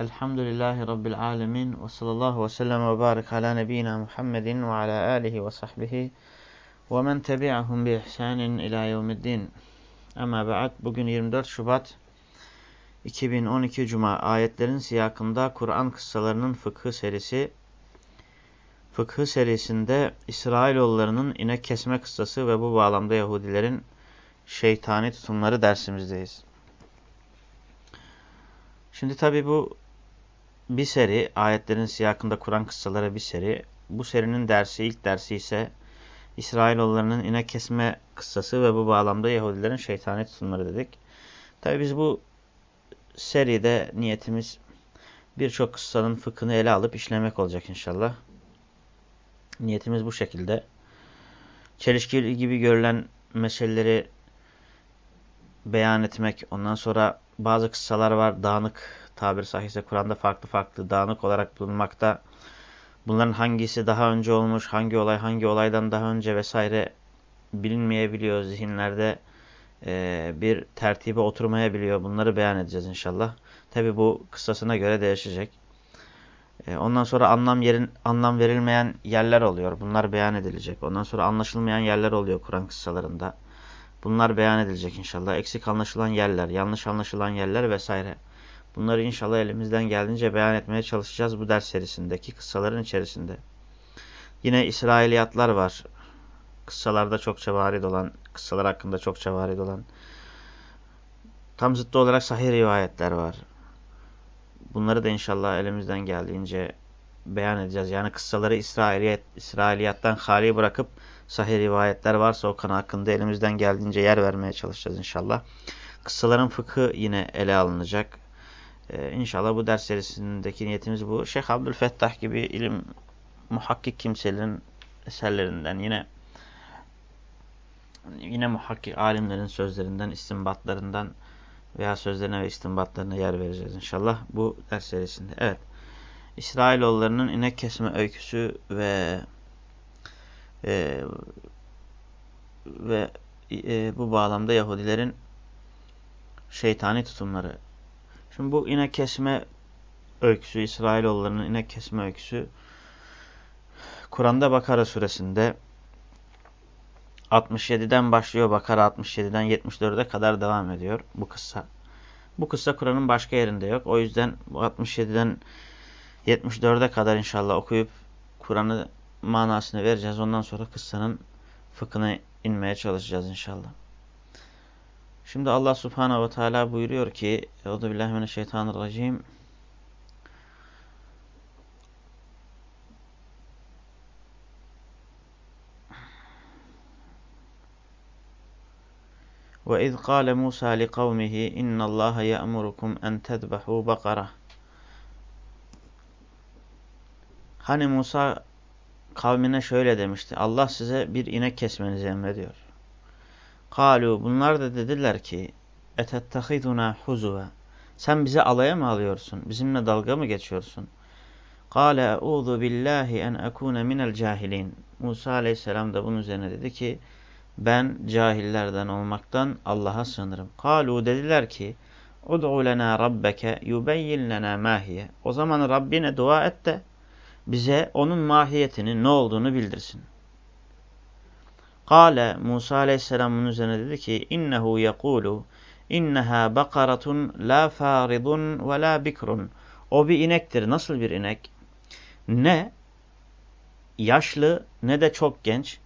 Elhamdülillahi Rabbil alemin ve sallallahu ve sellem ve barik ala nebiyyina Muhammedin ve ala alihi ve sahbihi ve men tebi'ahum bi ihsanin ila yevmiddin. Ama ba'd bugün 24 Şubat 2012 Cuma ayetlerin siyakında Kur'an kıssalarının fıkhı serisi fıkhı serisinde İsrailoğullarının inek kesme kıssası ve bu bağlamda Yahudilerin şeytani tutumları dersimizdeyiz. Şimdi tabi bu bir seri, ayetlerin siyakında Kur'an kıssaları bir seri. Bu serinin dersi, ilk dersi ise İsrailoğullarının inek kesme kıssası ve bu bağlamda Yahudilerin şeytani tutumları dedik. Tabi biz bu seride niyetimiz birçok kıssanın fıkhını ele alıp işlemek olacak inşallah. Niyetimiz bu şekilde. Çelişkili gibi görülen meseleleri beyan etmek. Ondan sonra bazı kıssalar var dağınık tabir sahihse Kur'an'da farklı farklı dağınık olarak bulunmakta. Bunların hangisi daha önce olmuş, hangi olay hangi olaydan daha önce vesaire bilinmeyebiliyor zihinlerde e, bir tertibe oturmayabiliyor. Bunları beyan edeceğiz inşallah. Tabi bu kıssasına göre değişecek. E, ondan sonra anlam yerin anlam verilmeyen yerler oluyor. Bunlar beyan edilecek. Ondan sonra anlaşılmayan yerler oluyor Kur'an kıssalarında. Bunlar beyan edilecek inşallah. Eksik anlaşılan yerler, yanlış anlaşılan yerler vesaire. Bunları inşallah elimizden geldiğince beyan etmeye çalışacağız bu ders serisindeki kıssaların içerisinde. Yine İsrailiyatlar var. Kıssalarda çokça varid olan, kıssalar hakkında çokça varid olan. Tam zıttı olarak sahih rivayetler var. Bunları da inşallah elimizden geldiğince beyan edeceğiz. Yani kıssaları İsrailiyat, İsrailiyattan hali bırakıp sahih rivayetler varsa o konu hakkında elimizden geldiğince yer vermeye çalışacağız inşallah. Kıssaların fıkhı yine ele alınacak. Ee, inşallah bu ders serisindeki niyetimiz bu. Şeyh Abdülfettah gibi ilim muhakkik kimselerin eserlerinden yine yine muhakkik alimlerin sözlerinden, istinbatlarından veya sözlerine ve istinbatlarına yer vereceğiz inşallah bu ders serisinde. Evet. İsrailoğullarının inek kesme öyküsü ve e, ve e, bu bağlamda Yahudilerin şeytani tutumları Şimdi bu inek kesme öyküsü, İsrailoğullarının inek kesme öyküsü Kur'an'da Bakara suresinde 67'den başlıyor. Bakara 67'den 74'e kadar devam ediyor bu kıssa. Bu kıssa Kur'an'ın başka yerinde yok. O yüzden bu 67'den 74'e kadar inşallah okuyup Kur'an'ı manasını vereceğiz. Ondan sonra kıssanın fıkhına inmeye çalışacağız inşallah. Şimdi Allah Subhanahu ve Teala buyuruyor ki Euzu billahi mineşşeytanirracim. Ve iz kâle Musa li kavmihi innallâhe ye'murukum en tezbehû. Hani Musa kavmine şöyle demişti. Allah size bir inek kesmenizi emrediyor. Kalu bunlar da dediler ki etettehiduna huzuva sen bize alaya mı alıyorsun? Bizimle dalga mı geçiyorsun? Kale e'udhu billahi en ekune minel cahilin. Musa aleyhisselam da bunun üzerine dedi ki ben cahillerden olmaktan Allah'a sığınırım. Kalu dediler ki Ud'u lena rabbeke yubeyyin lena mahiye. O zaman Rabbine dua et de bize onun mahiyetinin ne olduğunu bildirsin. Kale Musa aleyhisselamın üzerine dedi ki innehu yekulu inneha bakaratun la faridun ve la bikrun. O bir inektir. Nasıl bir inek? Ne yaşlı ne de çok genç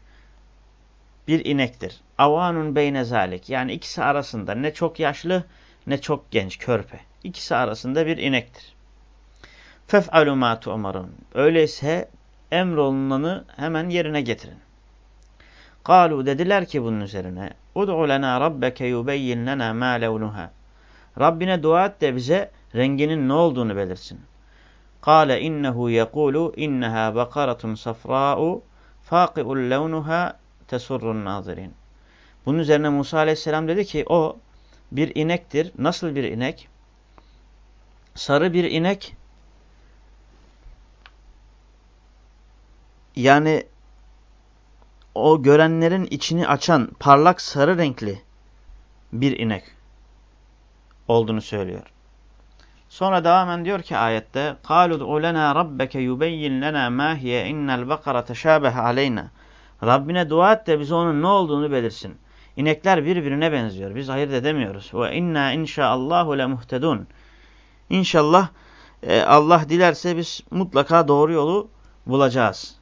bir inektir. Avanun beyne zalik. Yani ikisi arasında ne çok yaşlı ne çok genç körpe. İkisi arasında bir inektir. Fef'alu ma tu'marun. Öyleyse emrolunanı hemen yerine getirin. Kalu dediler ki bunun üzerine Ud'u lena rabbeke yubeyyin lena ma levnuha. Rabbine dua et de bize renginin ne olduğunu belirsin. Kale innehu yekulu inneha bakaratun safra'u faqi'ul levnuha tesurrun nazirin. Bunun üzerine Musa aleyhisselam dedi ki o bir inektir. Nasıl bir inek? Sarı bir inek. Yani o görenlerin içini açan parlak sarı renkli bir inek olduğunu söylüyor. Sonra devamen diyor ki ayette قَالُ دُعُ لَنَا رَبَّكَ يُبَيِّنْ لَنَا مَا هِيَ اِنَّ الْبَقَرَ تَشَابَهَ عَلَيْنَا Rabbine dua et de bize onun ne olduğunu belirsin. İnekler birbirine benziyor. Biz ayırt edemiyoruz. Ve inna inşaallahu le muhtedun. İnşallah e, Allah dilerse biz mutlaka doğru yolu bulacağız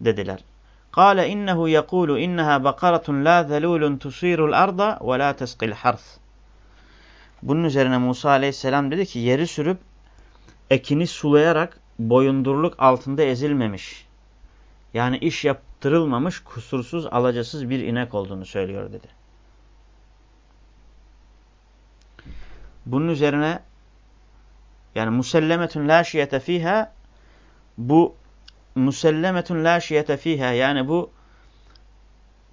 dediler. Kale innehu yekulu inneha bakaratun la zelulun tusirul arda ve la tesqil harth. Bunun üzerine Musa aleyhisselam dedi ki yeri sürüp ekini sulayarak boyundurluk altında ezilmemiş. Yani iş yaptırılmamış, kusursuz, alacasız bir inek olduğunu söylüyor dedi. Bunun üzerine yani musellemetun la şiyete fiha bu musellemetun la şiyete fiha yani bu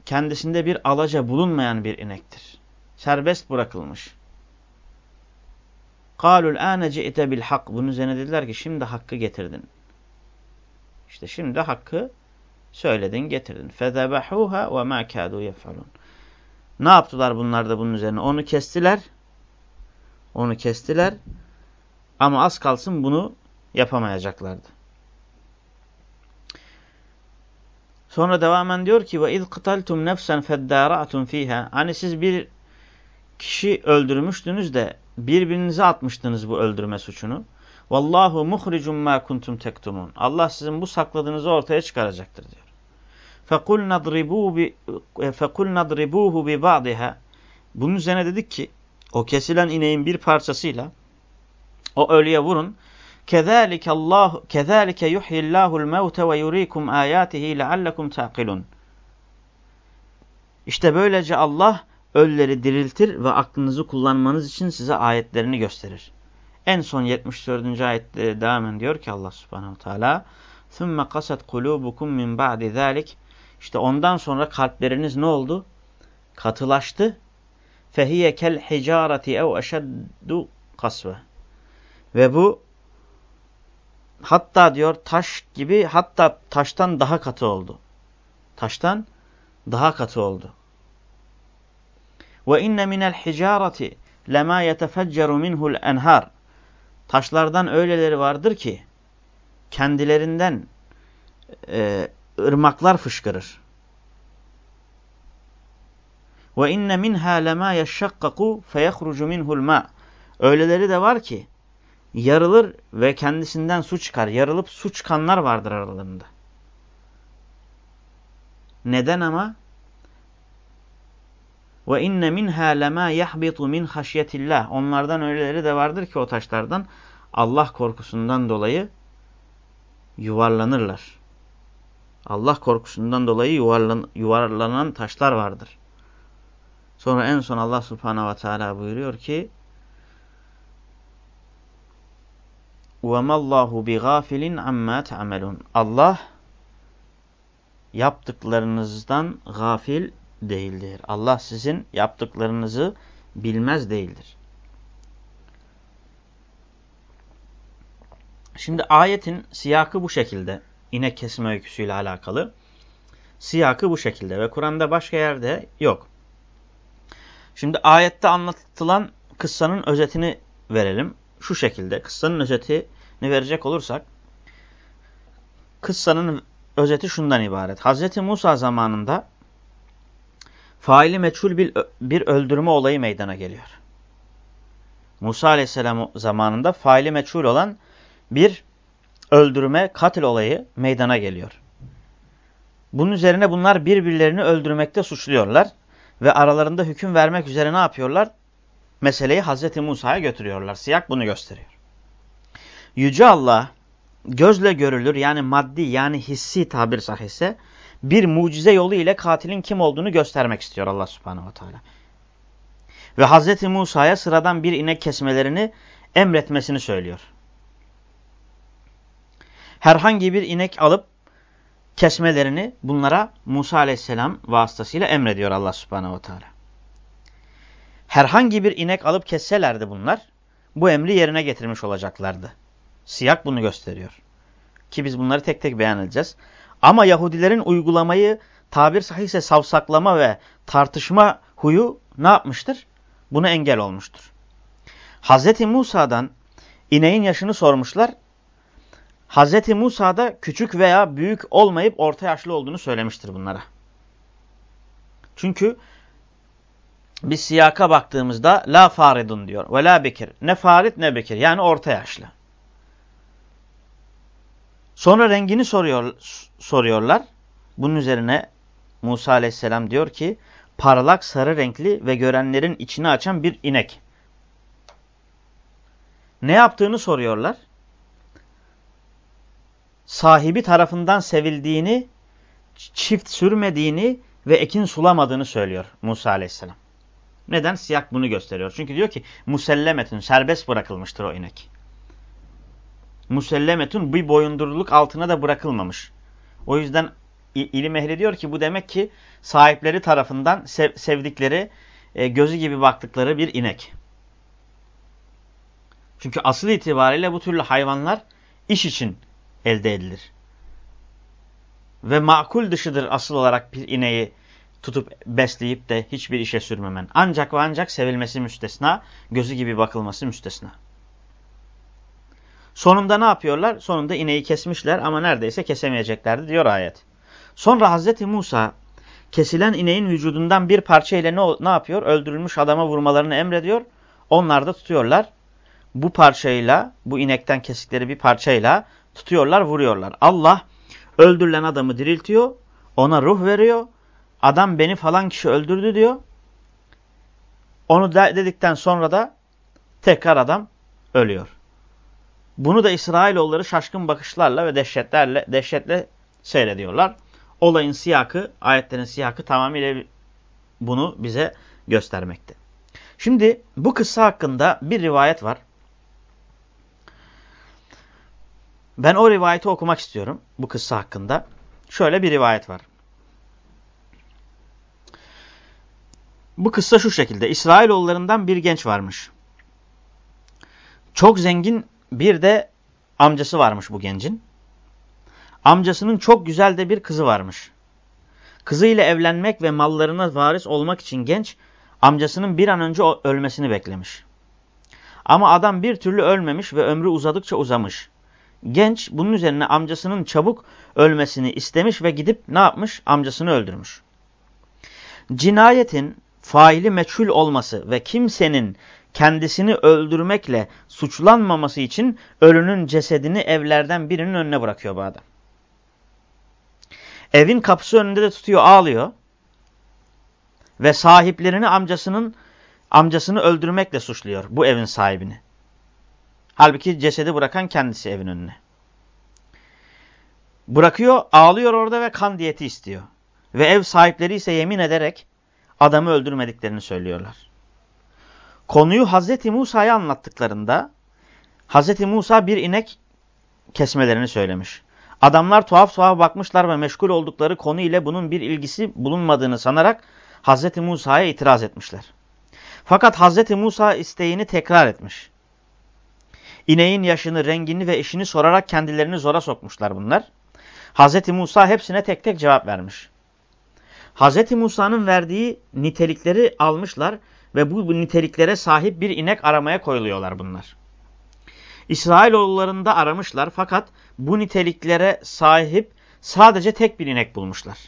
kendisinde bir alaca bulunmayan bir inektir. Serbest bırakılmış. Kalul âne ci'te bil hak. Bunun üzerine dediler ki şimdi hakkı getirdin. İşte şimdi hakkı söyledin getirdin. Fezebehuha ve ma kâdû yef'alûn. Ne yaptılar bunlar da bunun üzerine? Onu kestiler. Onu kestiler. Ama az kalsın bunu yapamayacaklardı. Sonra devamen diyor ki ve iz kıtaltum nefsen feddâra'tum fiha. Hani siz bir kişi öldürmüştünüz de birbirinize atmıştınız bu öldürme suçunu. Vallahu muhricum ma kuntum tektumun. Allah sizin bu sakladığınızı ortaya çıkaracaktır diyor. Fekul nadribu bi fekul nadribuhu bi ba'dha. Bunun üzerine dedik ki o kesilen ineğin bir parçasıyla o ölüye vurun. Kezalike Allah kezalike yuhyillahu mevte ve yuriikum ayatihi leallekum taqilun. İşte böylece Allah ölüleri diriltir ve aklınızı kullanmanız için size ayetlerini gösterir. En son 74. ayette devam ediyor ki Allah Subhanahu Teala ثُمَّ قَسَتْ قُلُوبُكُمْ مِنْ بَعْدِ ذَٰلِكِ İşte ondan sonra kalpleriniz ne oldu? Katılaştı. فَهِيَ كَالْحِجَارَةِ اَوْ اَشَدُّ قَسْوَ Ve bu hatta diyor taş gibi hatta taştan daha katı oldu. Taştan daha katı oldu. Ve inne minel hicareti lema yetefecceru minhul enhar. Taşlardan öyleleri vardır ki kendilerinden e, ırmaklar fışkırır. Ve inne minha lema yeşşakkaku feyehrucu minhul ma. Öyleleri de var ki yarılır ve kendisinden su çıkar. Yarılıp su çıkanlar vardır aralarında. Neden ama? Ve inne minha lema yahbitu min haşyetillah. Onlardan öyleleri de vardır ki o taşlardan Allah korkusundan dolayı yuvarlanırlar. Allah korkusundan dolayı yuvarlan, yuvarlanan taşlar vardır. Sonra en son Allah subhanahu ve teala buyuruyor ki وَمَا اللّٰهُ بِغَافِلٍ عَمَّا تَعْمَلُونَ Allah yaptıklarınızdan gafil değildir. Allah sizin yaptıklarınızı bilmez değildir. Şimdi ayetin siyakı bu şekilde. İnek kesme öyküsüyle alakalı. Siyakı bu şekilde ve Kur'an'da başka yerde yok. Şimdi ayette anlatılan kıssanın özetini verelim. Şu şekilde kıssanın özetini verecek olursak kıssanın özeti şundan ibaret. Hazreti Musa zamanında faili meçhul bir, bir öldürme olayı meydana geliyor. Musa aleyhisselam zamanında faili meçhul olan bir öldürme, katil olayı meydana geliyor. Bunun üzerine bunlar birbirlerini öldürmekte suçluyorlar. Ve aralarında hüküm vermek üzere ne yapıyorlar? Meseleyi Hazreti Musa'ya götürüyorlar. Siyak bunu gösteriyor. Yüce Allah gözle görülür yani maddi yani hissi tabir sahihse bir mucize yolu ile katilin kim olduğunu göstermek istiyor Allah subhanehu ve teala. Ve Hazreti Musa'ya sıradan bir inek kesmelerini emretmesini söylüyor. Herhangi bir inek alıp kesmelerini bunlara Musa aleyhisselam vasıtasıyla emrediyor Allah subhanehu ve teala. Herhangi bir inek alıp kesselerdi bunlar bu emri yerine getirmiş olacaklardı. Siyak bunu gösteriyor. Ki biz bunları tek tek beyan edeceğiz. Ama Yahudilerin uygulamayı tabir sahihse savsaklama ve tartışma huyu ne yapmıştır? Bunu engel olmuştur. Hz. Musa'dan İneğin yaşını sormuşlar. Hz. Musa da küçük veya büyük olmayıp orta yaşlı olduğunu söylemiştir bunlara. Çünkü biz siyaka baktığımızda la faridun diyor ve la bekir. Ne farid ne bekir yani orta yaşlı. Sonra rengini soruyor, soruyorlar. Bunun üzerine Musa aleyhisselam diyor ki parlak sarı renkli ve görenlerin içini açan bir inek. Ne yaptığını soruyorlar. Sahibi tarafından sevildiğini, çift sürmediğini ve ekin sulamadığını söylüyor Musa aleyhisselam. Neden? Siyah bunu gösteriyor. Çünkü diyor ki musellemetün serbest bırakılmıştır o inek. Musellemetün bir boyunduruluk altına da bırakılmamış. O yüzden ilim ehli diyor ki bu demek ki sahipleri tarafından sev sevdikleri, e, gözü gibi baktıkları bir inek. Çünkü asıl itibariyle bu türlü hayvanlar iş için elde edilir. Ve makul dışıdır asıl olarak bir ineği tutup besleyip de hiçbir işe sürmemen. Ancak ve ancak sevilmesi müstesna, gözü gibi bakılması müstesna. Sonunda ne yapıyorlar? Sonunda ineği kesmişler ama neredeyse kesemeyeceklerdi diyor ayet. Sonra Hazreti Musa kesilen ineğin vücudundan bir parça ile ne, ne yapıyor? Öldürülmüş adama vurmalarını emrediyor. Onlar da tutuyorlar. Bu parçayla, bu inekten kesikleri bir parçayla tutuyorlar, vuruyorlar. Allah öldürülen adamı diriltiyor, ona ruh veriyor. Adam beni falan kişi öldürdü diyor. Onu dedikten sonra da tekrar adam ölüyor. Bunu da İsrailoğulları şaşkın bakışlarla ve dehşetlerle, dehşetle seyrediyorlar. Olayın siyakı, ayetlerin siyakı tamamıyla bunu bize göstermekte. Şimdi bu kıssa hakkında bir rivayet var. Ben o rivayeti okumak istiyorum bu kıssa hakkında. Şöyle bir rivayet var. Bu kıssa şu şekilde. İsrailoğullarından bir genç varmış. Çok zengin bir de amcası varmış bu gencin. Amcasının çok güzel de bir kızı varmış. Kızıyla evlenmek ve mallarına varis olmak için genç amcasının bir an önce ölmesini beklemiş. Ama adam bir türlü ölmemiş ve ömrü uzadıkça uzamış. Genç bunun üzerine amcasının çabuk ölmesini istemiş ve gidip ne yapmış? Amcasını öldürmüş. Cinayetin faili meçhul olması ve kimsenin kendisini öldürmekle suçlanmaması için ölünün cesedini evlerden birinin önüne bırakıyor bu adam. Evin kapısı önünde de tutuyor ağlıyor. Ve sahiplerini amcasının amcasını öldürmekle suçluyor bu evin sahibini. Halbuki cesedi bırakan kendisi evin önüne. Bırakıyor, ağlıyor orada ve kan diyeti istiyor. Ve ev sahipleri ise yemin ederek adamı öldürmediklerini söylüyorlar. Konuyu Hazreti Musa'ya anlattıklarında Hazreti Musa bir inek kesmelerini söylemiş. Adamlar tuhaf tuhaf bakmışlar ve meşgul oldukları konu ile bunun bir ilgisi bulunmadığını sanarak Hazreti Musa'ya itiraz etmişler. Fakat Hazreti Musa isteğini tekrar etmiş. İneğin yaşını, rengini ve işini sorarak kendilerini zora sokmuşlar bunlar. Hazreti Musa hepsine tek tek cevap vermiş. Hazreti Musa'nın verdiği nitelikleri almışlar ve bu niteliklere sahip bir inek aramaya koyuluyorlar bunlar. İsrailoğullarında aramışlar fakat bu niteliklere sahip sadece tek bir inek bulmuşlar.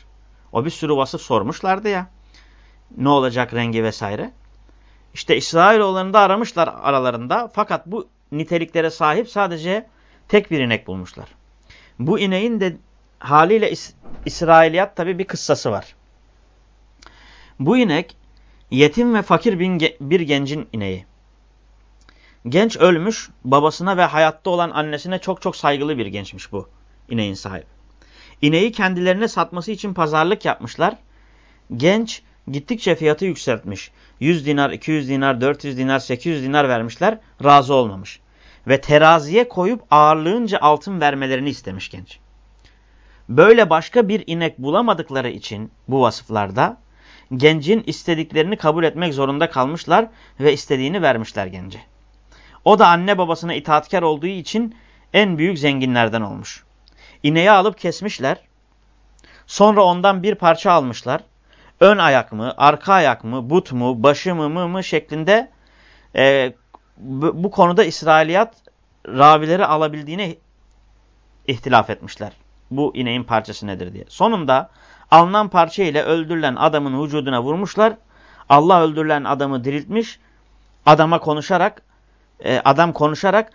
O bir sürü vasıf sormuşlardı ya. Ne olacak rengi vesaire. İşte İsrailoğullarında aramışlar aralarında fakat bu niteliklere sahip sadece tek bir inek bulmuşlar. Bu ineğin de haliyle İs İsrailiyat tabi bir kıssası var. Bu inek yetim ve fakir bir gencin ineği. Genç ölmüş, babasına ve hayatta olan annesine çok çok saygılı bir gençmiş bu ineğin sahibi. İneği kendilerine satması için pazarlık yapmışlar. Genç gittikçe fiyatı yükseltmiş. 100 dinar, 200 dinar, 400 dinar, 800 dinar vermişler. Razı olmamış. Ve teraziye koyup ağırlığınca altın vermelerini istemiş genç. Böyle başka bir inek bulamadıkları için bu vasıflarda gencin istediklerini kabul etmek zorunda kalmışlar ve istediğini vermişler gence. O da anne babasına itaatkar olduğu için en büyük zenginlerden olmuş. İneği alıp kesmişler. Sonra ondan bir parça almışlar. Ön ayak mı, arka ayak mı, but mu, başı mı, mı mı şeklinde e, bu, konuda İsrailiyat ravileri alabildiğine ihtilaf etmişler. Bu ineğin parçası nedir diye. Sonunda alınan parça ile öldürülen adamın vücuduna vurmuşlar. Allah öldürülen adamı diriltmiş. Adama konuşarak e, adam konuşarak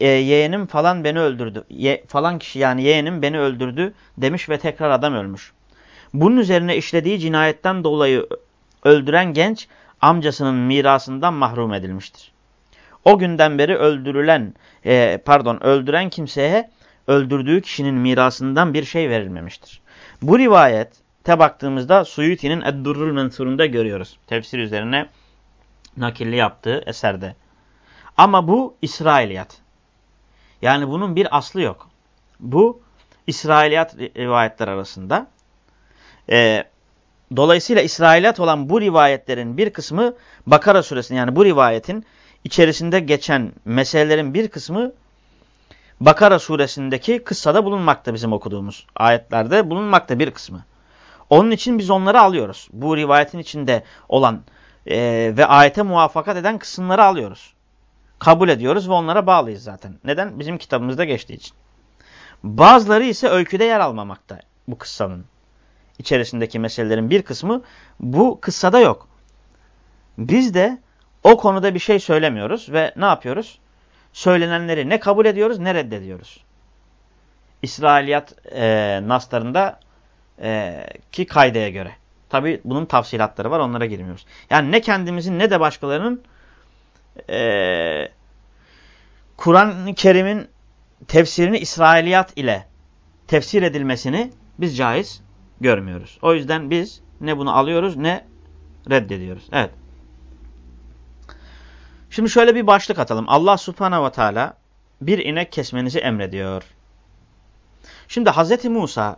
e, yeğenim falan beni öldürdü. Ye, falan kişi yani yeğenim beni öldürdü demiş ve tekrar adam ölmüş. Bunun üzerine işlediği cinayetten dolayı öldüren genç amcasının mirasından mahrum edilmiştir. O günden beri öldürülen e, pardon öldüren kimseye öldürdüğü kişinin mirasından bir şey verilmemiştir. Bu rivayete baktığımızda Suyuti'nin Eddurrul Mensur'unda görüyoruz. Tefsir üzerine nakilli yaptığı eserde. Ama bu İsrailiyat. Yani bunun bir aslı yok. Bu İsrailiyat rivayetler arasında. Ee, dolayısıyla İsrailiyat olan bu rivayetlerin bir kısmı Bakara suresinin yani bu rivayetin içerisinde geçen meselelerin bir kısmı Bakara suresindeki kıssada bulunmakta bizim okuduğumuz ayetlerde bulunmakta bir kısmı. Onun için biz onları alıyoruz. Bu rivayetin içinde olan e, ve ayete muvaffakat eden kısımları alıyoruz. Kabul ediyoruz ve onlara bağlıyız zaten. Neden? Bizim kitabımızda geçtiği için. Bazıları ise öyküde yer almamakta bu kıssanın. içerisindeki meselelerin bir kısmı bu kıssada yok. Biz de o konuda bir şey söylemiyoruz ve ne yapıyoruz? Söylenenleri ne kabul ediyoruz ne reddediyoruz. İsrailiyat e, naslarında e, ki kaydaya göre. Tabi bunun tafsilatları var onlara girmiyoruz. Yani ne kendimizin ne de başkalarının e, Kur'an-ı Kerim'in tefsirini İsrailiyat ile tefsir edilmesini biz caiz görmüyoruz. O yüzden biz ne bunu alıyoruz ne reddediyoruz. Evet. Şimdi şöyle bir başlık atalım. Allah subhanahu ve teala bir inek kesmenizi emrediyor. Şimdi Hazreti Musa,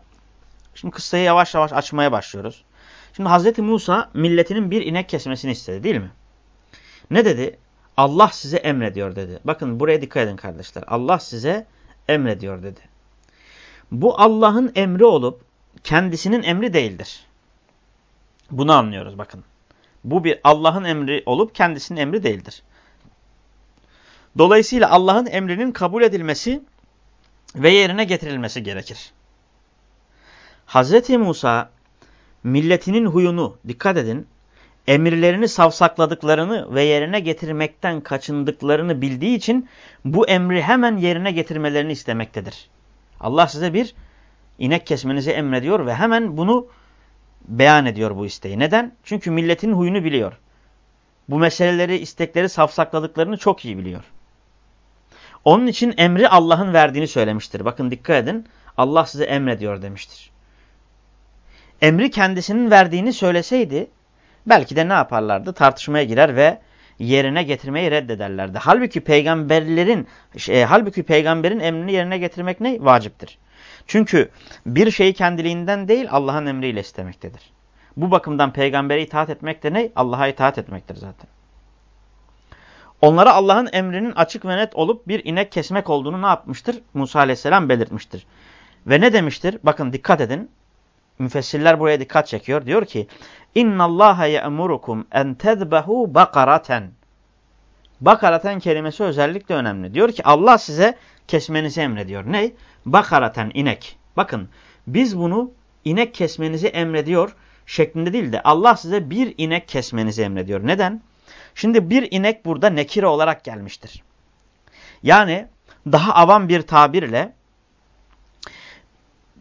şimdi kıssayı yavaş yavaş açmaya başlıyoruz. Şimdi Hazreti Musa milletinin bir inek kesmesini istedi değil mi? Ne dedi? Allah size emrediyor dedi. Bakın buraya dikkat edin kardeşler. Allah size emrediyor dedi. Bu Allah'ın emri olup kendisinin emri değildir. Bunu anlıyoruz bakın. Bu bir Allah'ın emri olup kendisinin emri değildir. Dolayısıyla Allah'ın emrinin kabul edilmesi ve yerine getirilmesi gerekir. Hz. Musa milletinin huyunu dikkat edin emirlerini savsakladıklarını ve yerine getirmekten kaçındıklarını bildiği için bu emri hemen yerine getirmelerini istemektedir. Allah size bir inek kesmenizi emrediyor ve hemen bunu beyan ediyor bu isteği. Neden? Çünkü milletin huyunu biliyor. Bu meseleleri, istekleri safsakladıklarını çok iyi biliyor. Onun için emri Allah'ın verdiğini söylemiştir. Bakın dikkat edin. Allah size emrediyor demiştir. Emri kendisinin verdiğini söyleseydi belki de ne yaparlardı? Tartışmaya girer ve yerine getirmeyi reddederlerdi. Halbuki peygamberlerin şey, halbuki peygamberin emrini yerine getirmek ne? Vaciptir. Çünkü bir şeyi kendiliğinden değil Allah'ın emriyle istemektedir. Bu bakımdan peygambere itaat etmek de ne? Allah'a itaat etmektir zaten. Onlara Allah'ın emrinin açık ve net olup bir inek kesmek olduğunu ne yapmıştır? Musa aleyhisselam belirtmiştir. Ve ne demiştir? Bakın dikkat edin. Müfessirler buraya dikkat çekiyor. Diyor ki İnna Allah ye'murukum en tezbehu bakaraten. Bakaraten kelimesi özellikle önemli. Diyor ki Allah size kesmenizi emrediyor. Ne? Bakaraten inek. Bakın biz bunu inek kesmenizi emrediyor şeklinde değil de Allah size bir inek kesmenizi emrediyor. Neden? Şimdi bir inek burada nekire olarak gelmiştir. Yani daha avam bir tabirle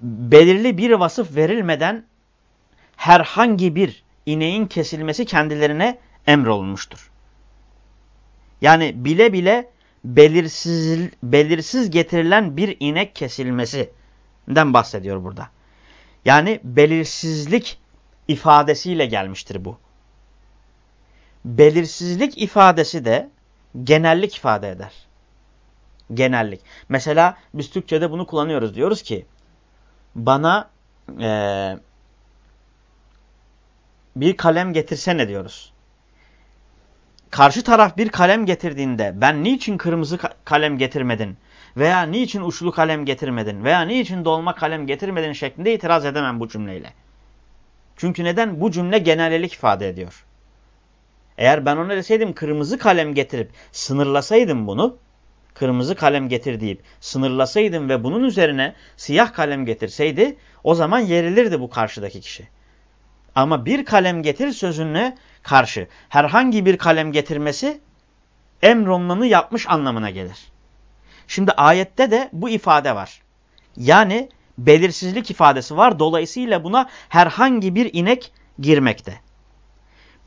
belirli bir vasıf verilmeden herhangi bir ineğin kesilmesi kendilerine emrolunmuştur. Yani bile bile belirsiz, belirsiz getirilen bir inek kesilmesinden bahsediyor burada. Yani belirsizlik ifadesiyle gelmiştir bu. Belirsizlik ifadesi de genellik ifade eder. Genellik. Mesela biz Türkçe'de bunu kullanıyoruz. Diyoruz ki bana e, bir kalem getirsene diyoruz. Karşı taraf bir kalem getirdiğinde ben niçin kırmızı kalem getirmedin veya niçin uçlu kalem getirmedin veya niçin dolma kalem getirmedin şeklinde itiraz edemem bu cümleyle. Çünkü neden? Bu cümle genellik ifade ediyor. Eğer ben ona deseydim kırmızı kalem getirip sınırlasaydım bunu kırmızı kalem getir deyip sınırlasaydım ve bunun üzerine siyah kalem getirseydi o zaman yerilirdi bu karşıdaki kişi. Ama bir kalem getir sözüne karşı herhangi bir kalem getirmesi emronlanı yapmış anlamına gelir. Şimdi ayette de bu ifade var. Yani belirsizlik ifadesi var. Dolayısıyla buna herhangi bir inek girmekte.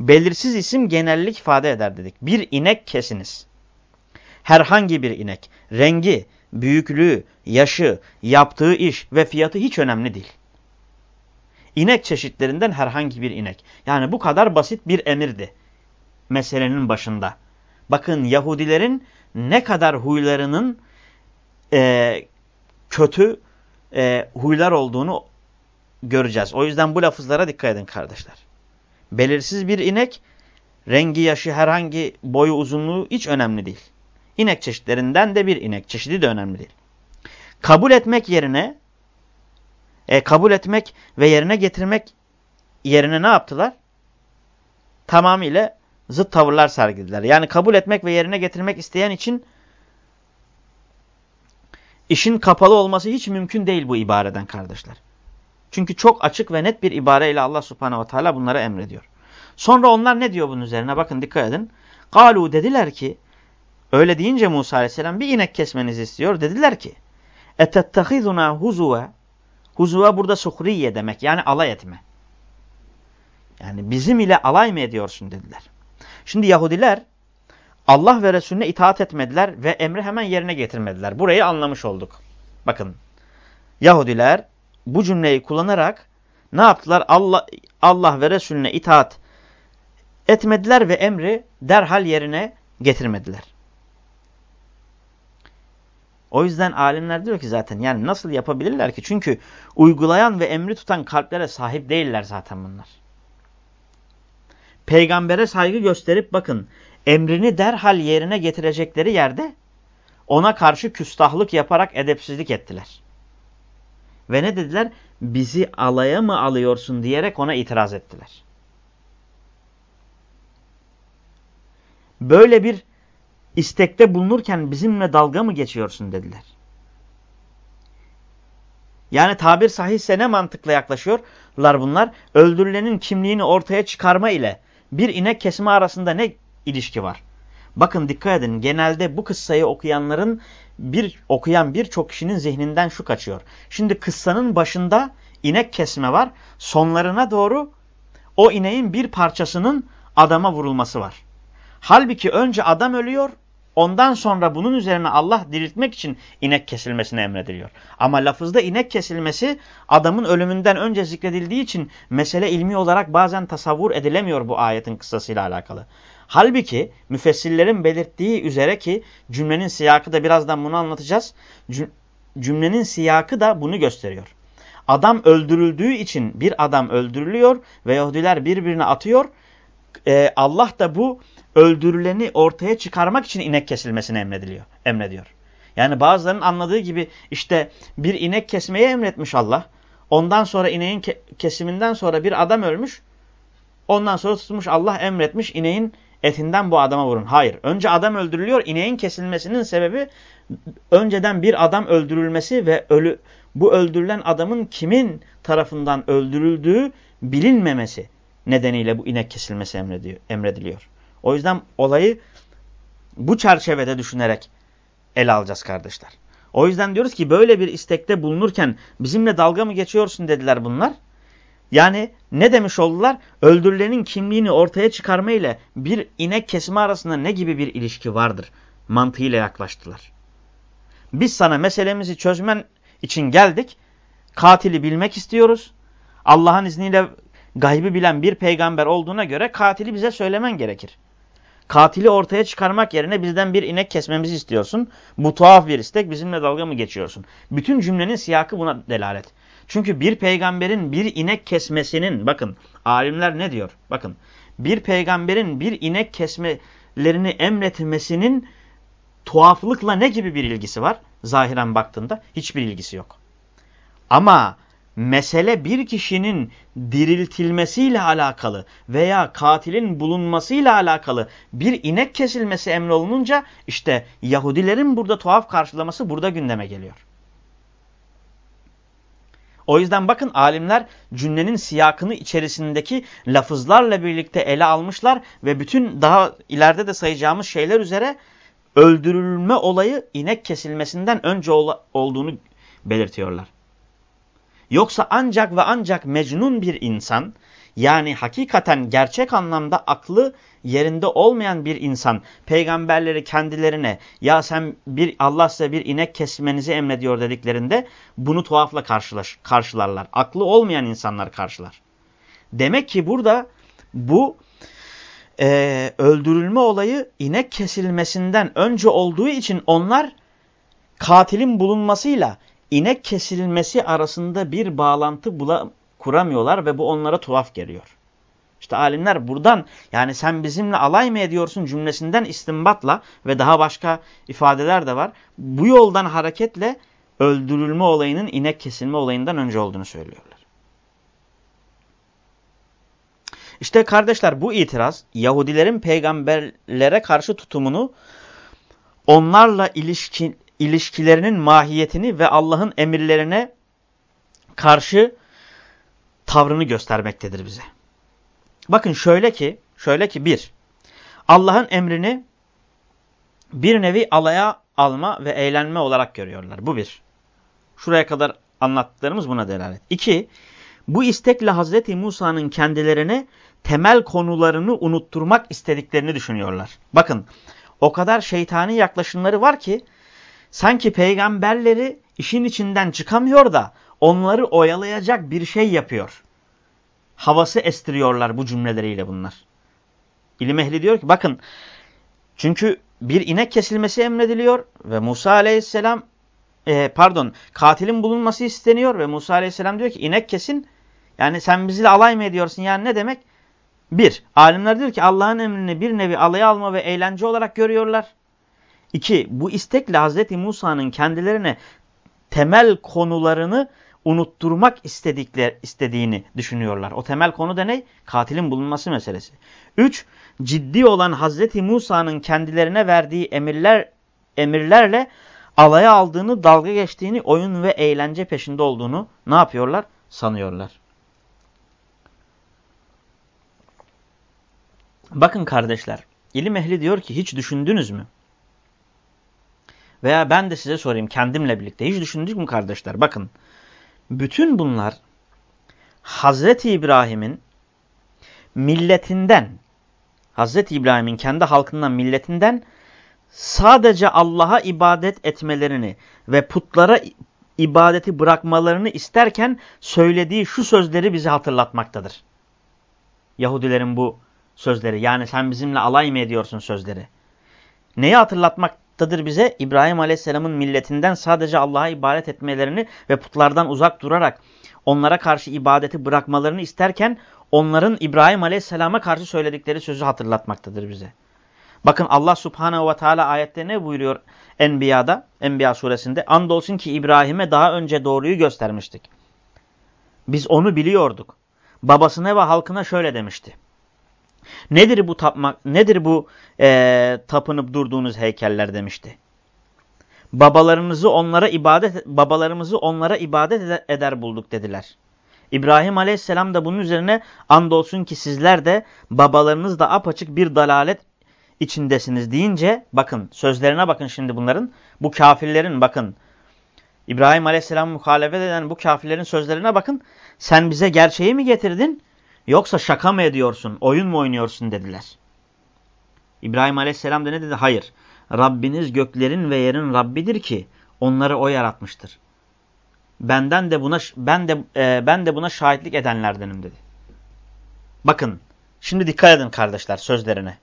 Belirsiz isim genellik ifade eder dedik. Bir inek kesiniz. Herhangi bir inek. Rengi, büyüklüğü, yaşı, yaptığı iş ve fiyatı hiç önemli değil. İnek çeşitlerinden herhangi bir inek. Yani bu kadar basit bir emirdi. Meselenin başında. Bakın Yahudilerin ne kadar huylarının e, kötü e, huylar olduğunu göreceğiz. O yüzden bu lafızlara dikkat edin kardeşler. Belirsiz bir inek, rengi, yaşı, herhangi boyu, uzunluğu hiç önemli değil. İnek çeşitlerinden de bir inek çeşidi de önemli değil. Kabul etmek yerine, e, kabul etmek ve yerine getirmek yerine ne yaptılar? Tamamıyla zıt tavırlar sergilediler. Yani kabul etmek ve yerine getirmek isteyen için işin kapalı olması hiç mümkün değil bu ibareden kardeşler. Çünkü çok açık ve net bir ibareyle Allah subhanehu ve teala bunları emrediyor. Sonra onlar ne diyor bunun üzerine? Bakın dikkat edin. Galu dediler ki, öyle deyince Musa aleyhisselam bir inek kesmenizi istiyor. Dediler ki, etettehizuna huzuve. Huzuve burada suhriye demek yani alay etme. Yani bizim ile alay mı ediyorsun dediler. Şimdi Yahudiler Allah ve Resulüne itaat etmediler ve emri hemen yerine getirmediler. Burayı anlamış olduk. Bakın Yahudiler bu cümleyi kullanarak ne yaptılar? Allah, Allah ve Resulüne itaat etmediler ve emri derhal yerine getirmediler. O yüzden alimler diyor ki zaten yani nasıl yapabilirler ki? Çünkü uygulayan ve emri tutan kalplere sahip değiller zaten bunlar. Peygambere saygı gösterip bakın emrini derhal yerine getirecekleri yerde ona karşı küstahlık yaparak edepsizlik ettiler. Ve ne dediler? Bizi alaya mı alıyorsun diyerek ona itiraz ettiler. Böyle bir istekte bulunurken bizimle dalga mı geçiyorsun dediler. Yani tabir sahihse ne mantıkla yaklaşıyorlar bunlar? Öldürülenin kimliğini ortaya çıkarma ile bir inek kesme arasında ne ilişki var? Bakın dikkat edin genelde bu kıssayı okuyanların bir okuyan birçok kişinin zihninden şu kaçıyor. Şimdi kıssanın başında inek kesme var. Sonlarına doğru o ineğin bir parçasının adama vurulması var. Halbuki önce adam ölüyor. Ondan sonra bunun üzerine Allah diriltmek için inek kesilmesini emrediliyor. Ama lafızda inek kesilmesi adamın ölümünden önce zikredildiği için mesele ilmi olarak bazen tasavvur edilemiyor bu ayetin kıssasıyla alakalı. Halbuki müfessillerin belirttiği üzere ki cümlenin siyakı da birazdan bunu anlatacağız. Cümlenin siyakı da bunu gösteriyor. Adam öldürüldüğü için bir adam öldürülüyor ve Yahudiler birbirine atıyor. Ee, Allah da bu öldürüleni ortaya çıkarmak için inek kesilmesini emrediliyor, emrediyor. Yani bazılarının anladığı gibi işte bir inek kesmeyi emretmiş Allah. Ondan sonra ineğin ke kesiminden sonra bir adam ölmüş. Ondan sonra tutmuş Allah emretmiş ineğin etinden bu adama vurun. Hayır. Önce adam öldürülüyor. İneğin kesilmesinin sebebi önceden bir adam öldürülmesi ve ölü bu öldürülen adamın kimin tarafından öldürüldüğü bilinmemesi nedeniyle bu inek kesilmesi emrediliyor. O yüzden olayı bu çerçevede düşünerek ele alacağız kardeşler. O yüzden diyoruz ki böyle bir istekte bulunurken bizimle dalga mı geçiyorsun dediler bunlar. Yani ne demiş oldular? Öldürülenin kimliğini ortaya çıkarma ile bir inek kesme arasında ne gibi bir ilişki vardır? Mantığıyla yaklaştılar. Biz sana meselemizi çözmen için geldik. Katili bilmek istiyoruz. Allah'ın izniyle gaybı bilen bir peygamber olduğuna göre katili bize söylemen gerekir. Katili ortaya çıkarmak yerine bizden bir inek kesmemizi istiyorsun. Bu tuhaf bir istek bizimle dalga mı geçiyorsun? Bütün cümlenin siyakı buna delalet. Çünkü bir peygamberin bir inek kesmesinin bakın alimler ne diyor? Bakın bir peygamberin bir inek kesmelerini emretmesinin tuhaflıkla ne gibi bir ilgisi var? Zahiren baktığında hiçbir ilgisi yok. Ama mesele bir kişinin diriltilmesiyle alakalı veya katilin bulunmasıyla alakalı bir inek kesilmesi emrolununca işte Yahudilerin burada tuhaf karşılaması burada gündeme geliyor. O yüzden bakın alimler cümlenin siyakını içerisindeki lafızlarla birlikte ele almışlar ve bütün daha ileride de sayacağımız şeyler üzere öldürülme olayı inek kesilmesinden önce ol olduğunu belirtiyorlar. Yoksa ancak ve ancak mecnun bir insan yani hakikaten gerçek anlamda aklı yerinde olmayan bir insan peygamberleri kendilerine ya sen bir Allah size bir inek kesmenizi emrediyor dediklerinde bunu tuhafla karşılaş, karşılarlar. Aklı olmayan insanlar karşılar. Demek ki burada bu e, öldürülme olayı inek kesilmesinden önce olduğu için onlar katilin bulunmasıyla inek kesilmesi arasında bir bağlantı bula, kuramıyorlar ve bu onlara tuhaf geliyor. İşte alimler buradan yani sen bizimle alay mı ediyorsun cümlesinden istimbatla ve daha başka ifadeler de var. Bu yoldan hareketle öldürülme olayının inek kesilme olayından önce olduğunu söylüyorlar. İşte kardeşler bu itiraz Yahudilerin peygamberlere karşı tutumunu onlarla ilişki, ilişkilerinin mahiyetini ve Allah'ın emirlerine karşı tavrını göstermektedir bize. Bakın şöyle ki, şöyle ki bir, Allah'ın emrini bir nevi alaya alma ve eğlenme olarak görüyorlar. Bu bir. Şuraya kadar anlattıklarımız buna delalet. İki, bu istekle Hazreti Musa'nın kendilerine temel konularını unutturmak istediklerini düşünüyorlar. Bakın o kadar şeytani yaklaşımları var ki sanki peygamberleri işin içinden çıkamıyor da onları oyalayacak bir şey yapıyor. Havası estiriyorlar bu cümleleriyle bunlar. İlim ehli diyor ki bakın çünkü bir inek kesilmesi emrediliyor ve Musa aleyhisselam e, pardon katilin bulunması isteniyor ve Musa aleyhisselam diyor ki inek kesin yani sen bizle alay mı ediyorsun yani ne demek? Bir, alimler diyor ki Allah'ın emrini bir nevi alaya alma ve eğlence olarak görüyorlar. İki, bu istekle Hazreti Musa'nın kendilerine temel konularını unutturmak istedikler, istediğini düşünüyorlar. O temel konu da ne? Katilin bulunması meselesi. Üç, ciddi olan Hazreti Musa'nın kendilerine verdiği emirler emirlerle alaya aldığını, dalga geçtiğini, oyun ve eğlence peşinde olduğunu ne yapıyorlar? Sanıyorlar. Bakın kardeşler, ilim ehli diyor ki hiç düşündünüz mü? Veya ben de size sorayım kendimle birlikte. Hiç düşündük mü kardeşler? Bakın, bütün bunlar Hazreti İbrahim'in milletinden, Hazreti İbrahim'in kendi halkından, milletinden sadece Allah'a ibadet etmelerini ve putlara ibadeti bırakmalarını isterken söylediği şu sözleri bize hatırlatmaktadır. Yahudilerin bu sözleri. Yani sen bizimle alay mı ediyorsun sözleri. Neyi hatırlatmaktadır bize? İbrahim Aleyhisselam'ın milletinden sadece Allah'a ibadet etmelerini ve putlardan uzak durarak onlara karşı ibadeti bırakmalarını isterken onların İbrahim Aleyhisselam'a karşı söyledikleri sözü hatırlatmaktadır bize. Bakın Allah Subhanahu ve Teala ayette ne buyuruyor Enbiya'da, Enbiya suresinde? Andolsun ki İbrahim'e daha önce doğruyu göstermiştik. Biz onu biliyorduk. Babasına ve halkına şöyle demişti. Nedir bu tapmak, nedir bu e, tapınıp durduğunuz heykeller demişti. Babalarımızı onlara ibadet, babalarımızı onlara ibadet eder bulduk dediler. İbrahim Aleyhisselam da bunun üzerine andolsun ki sizler de babalarınız da apaçık bir dalalet içindesiniz deyince bakın sözlerine bakın şimdi bunların. Bu kafirlerin bakın İbrahim Aleyhisselam muhalefet eden bu kafirlerin sözlerine bakın. Sen bize gerçeği mi getirdin Yoksa şaka mı ediyorsun, oyun mu oynuyorsun dediler. İbrahim Aleyhisselam da ne dedi? Hayır. Rabbiniz göklerin ve yerin Rabbidir ki onları o yaratmıştır. Benden de buna ben de e, ben de buna şahitlik edenlerdenim dedi. Bakın, şimdi dikkat edin kardeşler sözlerine.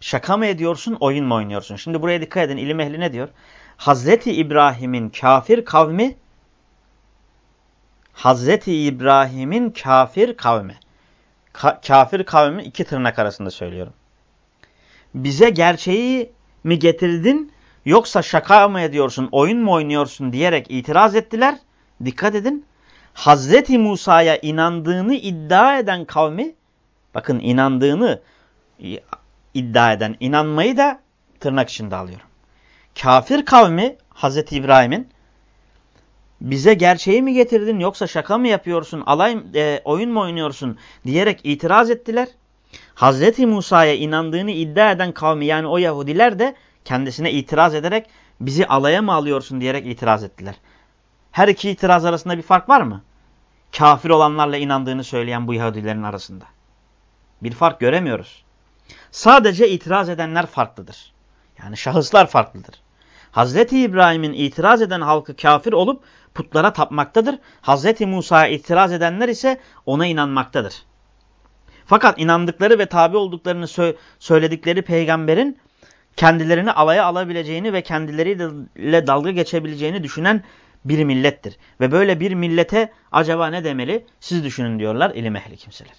Şaka mı ediyorsun, oyun mu oynuyorsun? Şimdi buraya dikkat edin. İlim ehli ne diyor? Hazreti İbrahim'in kafir kavmi Hazreti İbrahim'in kafir kavmi ka kafir kavmi iki tırnak arasında söylüyorum. Bize gerçeği mi getirdin yoksa şaka mı ediyorsun, oyun mu oynuyorsun diyerek itiraz ettiler. Dikkat edin. Hazreti Musa'ya inandığını iddia eden kavmi, bakın inandığını iddia eden, inanmayı da tırnak içinde alıyorum. Kafir kavmi Hazreti İbrahim'in bize gerçeği mi getirdin yoksa şaka mı yapıyorsun, alay e, oyun mu oynuyorsun diyerek itiraz ettiler. Hazreti Musa'ya inandığını iddia eden kavmi yani o Yahudiler de kendisine itiraz ederek bizi alaya mı alıyorsun diyerek itiraz ettiler. Her iki itiraz arasında bir fark var mı? Kafir olanlarla inandığını söyleyen bu Yahudilerin arasında. Bir fark göremiyoruz. Sadece itiraz edenler farklıdır. Yani şahıslar farklıdır. Hazreti İbrahim'in itiraz eden halkı kafir olup putlara tapmaktadır. Hazreti Musa'ya itiraz edenler ise ona inanmaktadır. Fakat inandıkları ve tabi olduklarını sö söyledikleri peygamberin kendilerini alaya alabileceğini ve kendileriyle dalga geçebileceğini düşünen bir millettir. Ve böyle bir millete acaba ne demeli? Siz düşünün diyorlar ilim ehli kimseler.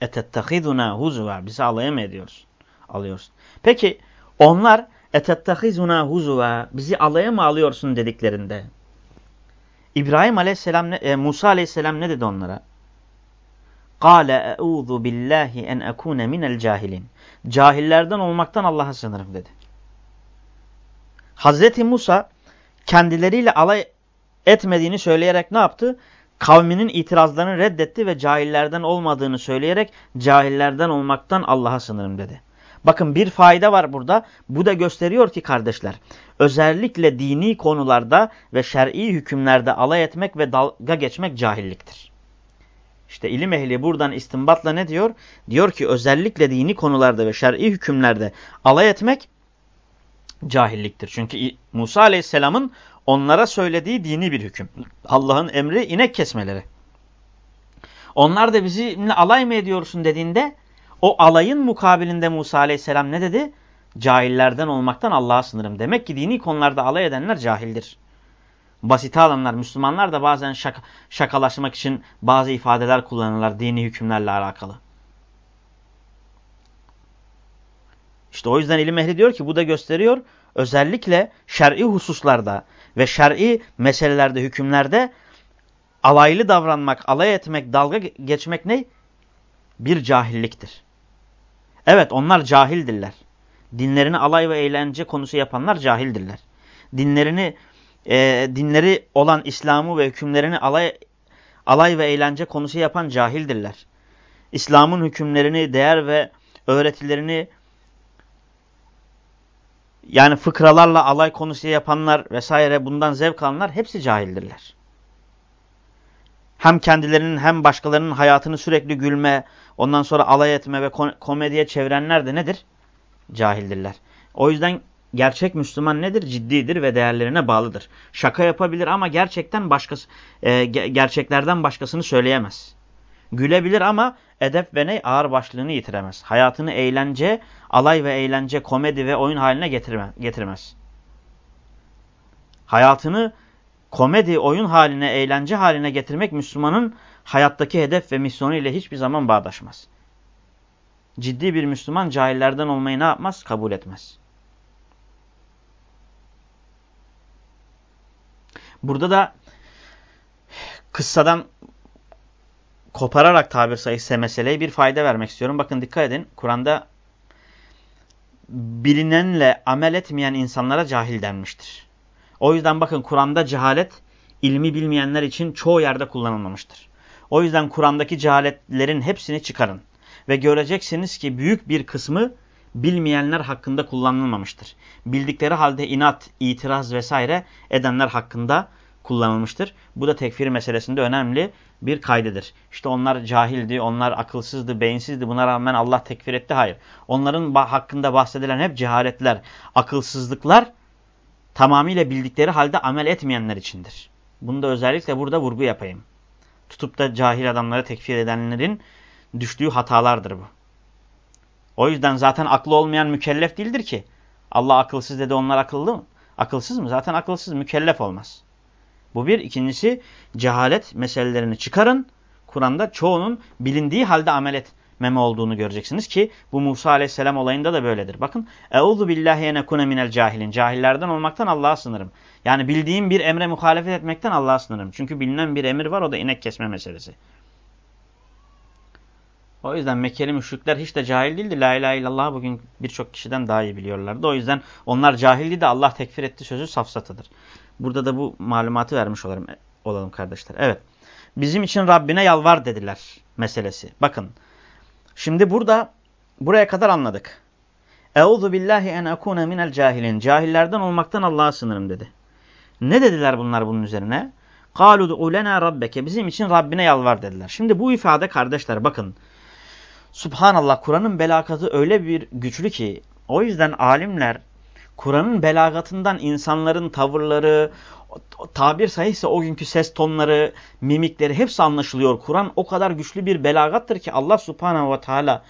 Etettehiduna huzva. Bizi alaya mı ediyoruz? Alıyoruz. Peki onlar etettehizuna huzva. Bizi alaya mı alıyorsun dediklerinde. İbrahim aleyhisselam, e, Musa aleyhisselam ne dedi onlara? Kale e'udhu billahi en ekune minel cahilin. Cahillerden olmaktan Allah'a sığınırım dedi. Hazreti Musa kendileriyle alay etmediğini söyleyerek ne yaptı? Kavminin itirazlarını reddetti ve cahillerden olmadığını söyleyerek cahillerden olmaktan Allah'a sınırım dedi. Bakın bir fayda var burada. Bu da gösteriyor ki kardeşler özellikle dini konularda ve şer'i hükümlerde alay etmek ve dalga geçmek cahilliktir. İşte ilim ehli buradan istinbatla ne diyor? Diyor ki özellikle dini konularda ve şer'i hükümlerde alay etmek cahilliktir. Çünkü Musa aleyhisselamın onlara söylediği dini bir hüküm. Allah'ın emri inek kesmeleri. Onlar da bizimle alay mı ediyorsun dediğinde o alayın mukabilinde Musa aleyhisselam ne dedi? Cahillerden olmaktan Allah'a sınırım. Demek ki dini konularda alay edenler cahildir. Basite alanlar, Müslümanlar da bazen şaka, şakalaşmak için bazı ifadeler kullanırlar dini hükümlerle alakalı. İşte o yüzden ilim ehli diyor ki bu da gösteriyor özellikle şer'i hususlarda ve şer'i meselelerde, hükümlerde alaylı davranmak, alay etmek, dalga geçmek ne? Bir cahilliktir. Evet onlar cahildirler. Dinlerini alay ve eğlence konusu yapanlar cahildirler. Dinlerini, e, dinleri olan İslam'ı ve hükümlerini alay, alay ve eğlence konusu yapan cahildirler. İslam'ın hükümlerini, değer ve öğretilerini yani fıkralarla alay konusu yapanlar vesaire bundan zevk alanlar hepsi cahildirler. Hem kendilerinin hem başkalarının hayatını sürekli gülme, ondan sonra alay etme ve komediye çevirenler de nedir? Cahildirler. O yüzden gerçek Müslüman nedir? Ciddidir ve değerlerine bağlıdır. Şaka yapabilir ama gerçekten başkası, e, gerçeklerden başkasını söyleyemez. Gülebilir ama edep ve ne ağır başlığını yitiremez. Hayatını eğlence, alay ve eğlence, komedi ve oyun haline getirme, getirmez. Hayatını komedi, oyun haline, eğlence haline getirmek Müslümanın hayattaki hedef ve misyonu ile hiçbir zaman bağdaşmaz. Ciddi bir Müslüman cahillerden olmayı ne yapmaz? Kabul etmez. Burada da kıssadan kopararak tabir sayısı meseleye bir fayda vermek istiyorum. Bakın dikkat edin. Kur'an'da bilinenle amel etmeyen insanlara cahil denmiştir. O yüzden bakın Kur'an'da cehalet ilmi bilmeyenler için çoğu yerde kullanılmamıştır. O yüzden Kur'an'daki cehaletlerin hepsini çıkarın. Ve göreceksiniz ki büyük bir kısmı bilmeyenler hakkında kullanılmamıştır. Bildikleri halde inat, itiraz vesaire edenler hakkında kullanılmıştır. Bu da tekfir meselesinde önemli bir kaydedir. İşte onlar cahildi, onlar akılsızdı, beyinsizdi. Buna rağmen Allah tekfir etti. Hayır. Onların hakkında bahsedilen hep cehaletler, akılsızlıklar tamamıyla bildikleri halde amel etmeyenler içindir. Bunu da özellikle burada vurgu yapayım. Tutup da cahil adamları tekfir edenlerin düştüğü hatalardır bu. O yüzden zaten aklı olmayan mükellef değildir ki. Allah akılsız dedi onlar akıllı mı? Akılsız mı? Zaten akılsız mükellef olmaz. Bu bir. ikincisi cehalet meselelerini çıkarın. Kur'an'da çoğunun bilindiği halde amel meme olduğunu göreceksiniz ki bu Musa aleyhisselam olayında da böyledir. Bakın Euzu billahi en ekune minel cahilin. Cahillerden olmaktan Allah'a sınırım. Yani bildiğim bir emre muhalefet etmekten Allah'a sınırım. Çünkü bilinen bir emir var o da inek kesme meselesi. O yüzden Mekkeli müşrikler hiç de cahil değildi. La ilahe illallah bugün birçok kişiden daha iyi biliyorlardı. O yüzden onlar cahildi de Allah tekfir etti sözü safsatıdır. Burada da bu malumatı vermiş olalım, olalım kardeşler. Evet. Bizim için Rabbine yalvar dediler meselesi. Bakın. Şimdi burada buraya kadar anladık. Euzu billahi en akuna minel cahilin. Cahillerden olmaktan Allah'a sınırım dedi. Ne dediler bunlar bunun üzerine? Kalu ulena rabbeke. Bizim için Rabbine yalvar dediler. Şimdi bu ifade kardeşler bakın. Subhanallah Kur'an'ın belakatı öyle bir güçlü ki o yüzden alimler Kur'an'ın belagatından insanların tavırları, tabir sahihse o günkü ses tonları, mimikleri hepsi anlaşılıyor. Kur'an o kadar güçlü bir belagattır ki Allah subhanahu ve teala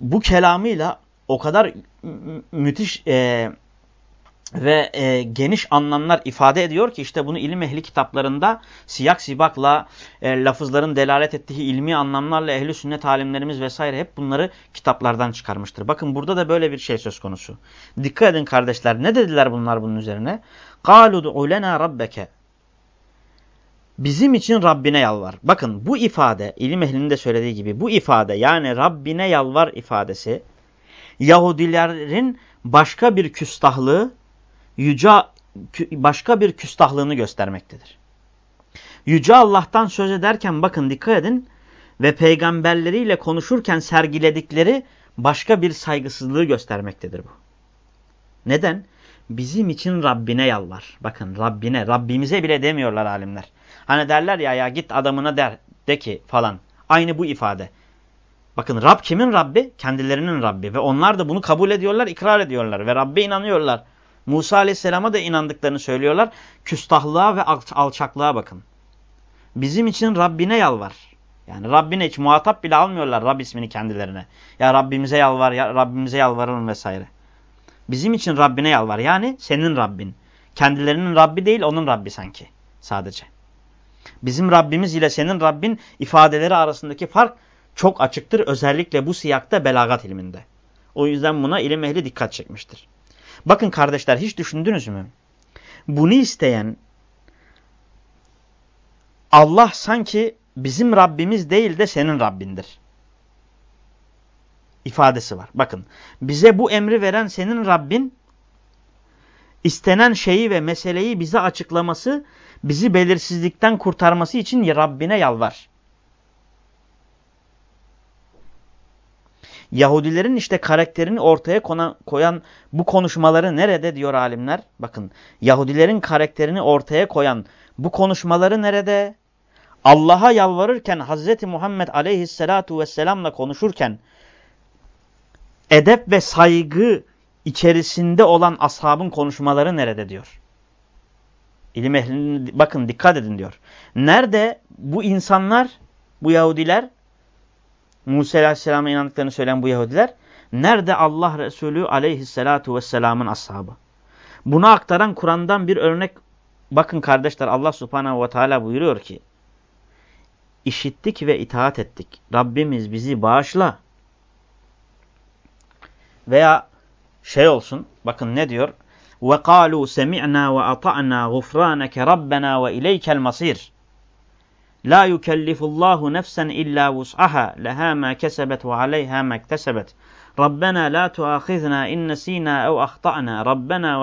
bu kelamıyla o kadar müthiş e, ve e, geniş anlamlar ifade ediyor ki işte bunu ilim ehli kitaplarında siyak sibakla e, lafızların delalet ettiği ilmi anlamlarla ehli sünnet alimlerimiz vesaire hep bunları kitaplardan çıkarmıştır. Bakın burada da böyle bir şey söz konusu. Dikkat edin kardeşler ne dediler bunlar bunun üzerine? قَالُ دُعُ rabbeke. Bizim için Rabbine yalvar. Bakın bu ifade ilim ehlinin de söylediği gibi bu ifade yani Rabbine yalvar ifadesi Yahudilerin başka bir küstahlığı yüce başka bir küstahlığını göstermektedir. Yüce Allah'tan söz ederken bakın dikkat edin ve peygamberleriyle konuşurken sergiledikleri başka bir saygısızlığı göstermektedir bu. Neden? Bizim için Rabbine yalvar. Bakın Rabbine, Rabbimize bile demiyorlar alimler. Hani derler ya ya git adamına der de ki falan. Aynı bu ifade. Bakın Rab kimin Rabbi? Kendilerinin Rabbi. Ve onlar da bunu kabul ediyorlar, ikrar ediyorlar. Ve Rabbe inanıyorlar. Musa aleyhisselama da inandıklarını söylüyorlar. Küstahlığa ve alçaklığa bakın. Bizim için Rabbine yalvar. Yani Rabbine hiç muhatap bile almıyorlar Rab ismini kendilerine. Ya Rabbimize yalvar, ya Rabbimize yalvaralım vesaire. Bizim için Rabbine yalvar. Yani senin Rabbin. Kendilerinin Rabbi değil, onun Rabbi sanki. Sadece. Bizim Rabbimiz ile senin Rabbin ifadeleri arasındaki fark çok açıktır. Özellikle bu siyakta belagat ilminde. O yüzden buna ilim ehli dikkat çekmiştir. Bakın kardeşler hiç düşündünüz mü? Bunu isteyen Allah sanki bizim Rabbimiz değil de senin Rabbindir. İfadesi var. Bakın bize bu emri veren senin Rabbin istenen şeyi ve meseleyi bize açıklaması, bizi belirsizlikten kurtarması için Rabbine yalvar. Yahudilerin işte karakterini ortaya koyan bu konuşmaları nerede diyor alimler? Bakın Yahudilerin karakterini ortaya koyan bu konuşmaları nerede? Allah'a yalvarırken Hazreti Muhammed aleyhissalatu vesselamla konuşurken edep ve saygı içerisinde olan ashabın konuşmaları nerede diyor. İlim ehlinin bakın dikkat edin diyor. Nerede bu insanlar, bu Yahudiler Musa Aleyhisselam'a inandıklarını söyleyen bu Yahudiler nerede Allah Resulü Aleyhisselatu Vesselam'ın ashabı? Bunu aktaran Kur'an'dan bir örnek bakın kardeşler Allah Subhanahu ve Teala buyuruyor ki işittik ve itaat ettik. Rabbimiz bizi bağışla. Veya şey olsun bakın ne diyor? Ve kalu semi'na ve ata'na gufraneke rabbena ve ileykel masir. La yukellifullahu nefsen illa vus'aha leha ma kesebet ve aleyha ma iktesebet. Rabbena la tuahizna in nesina ev ahta'na. Rabbena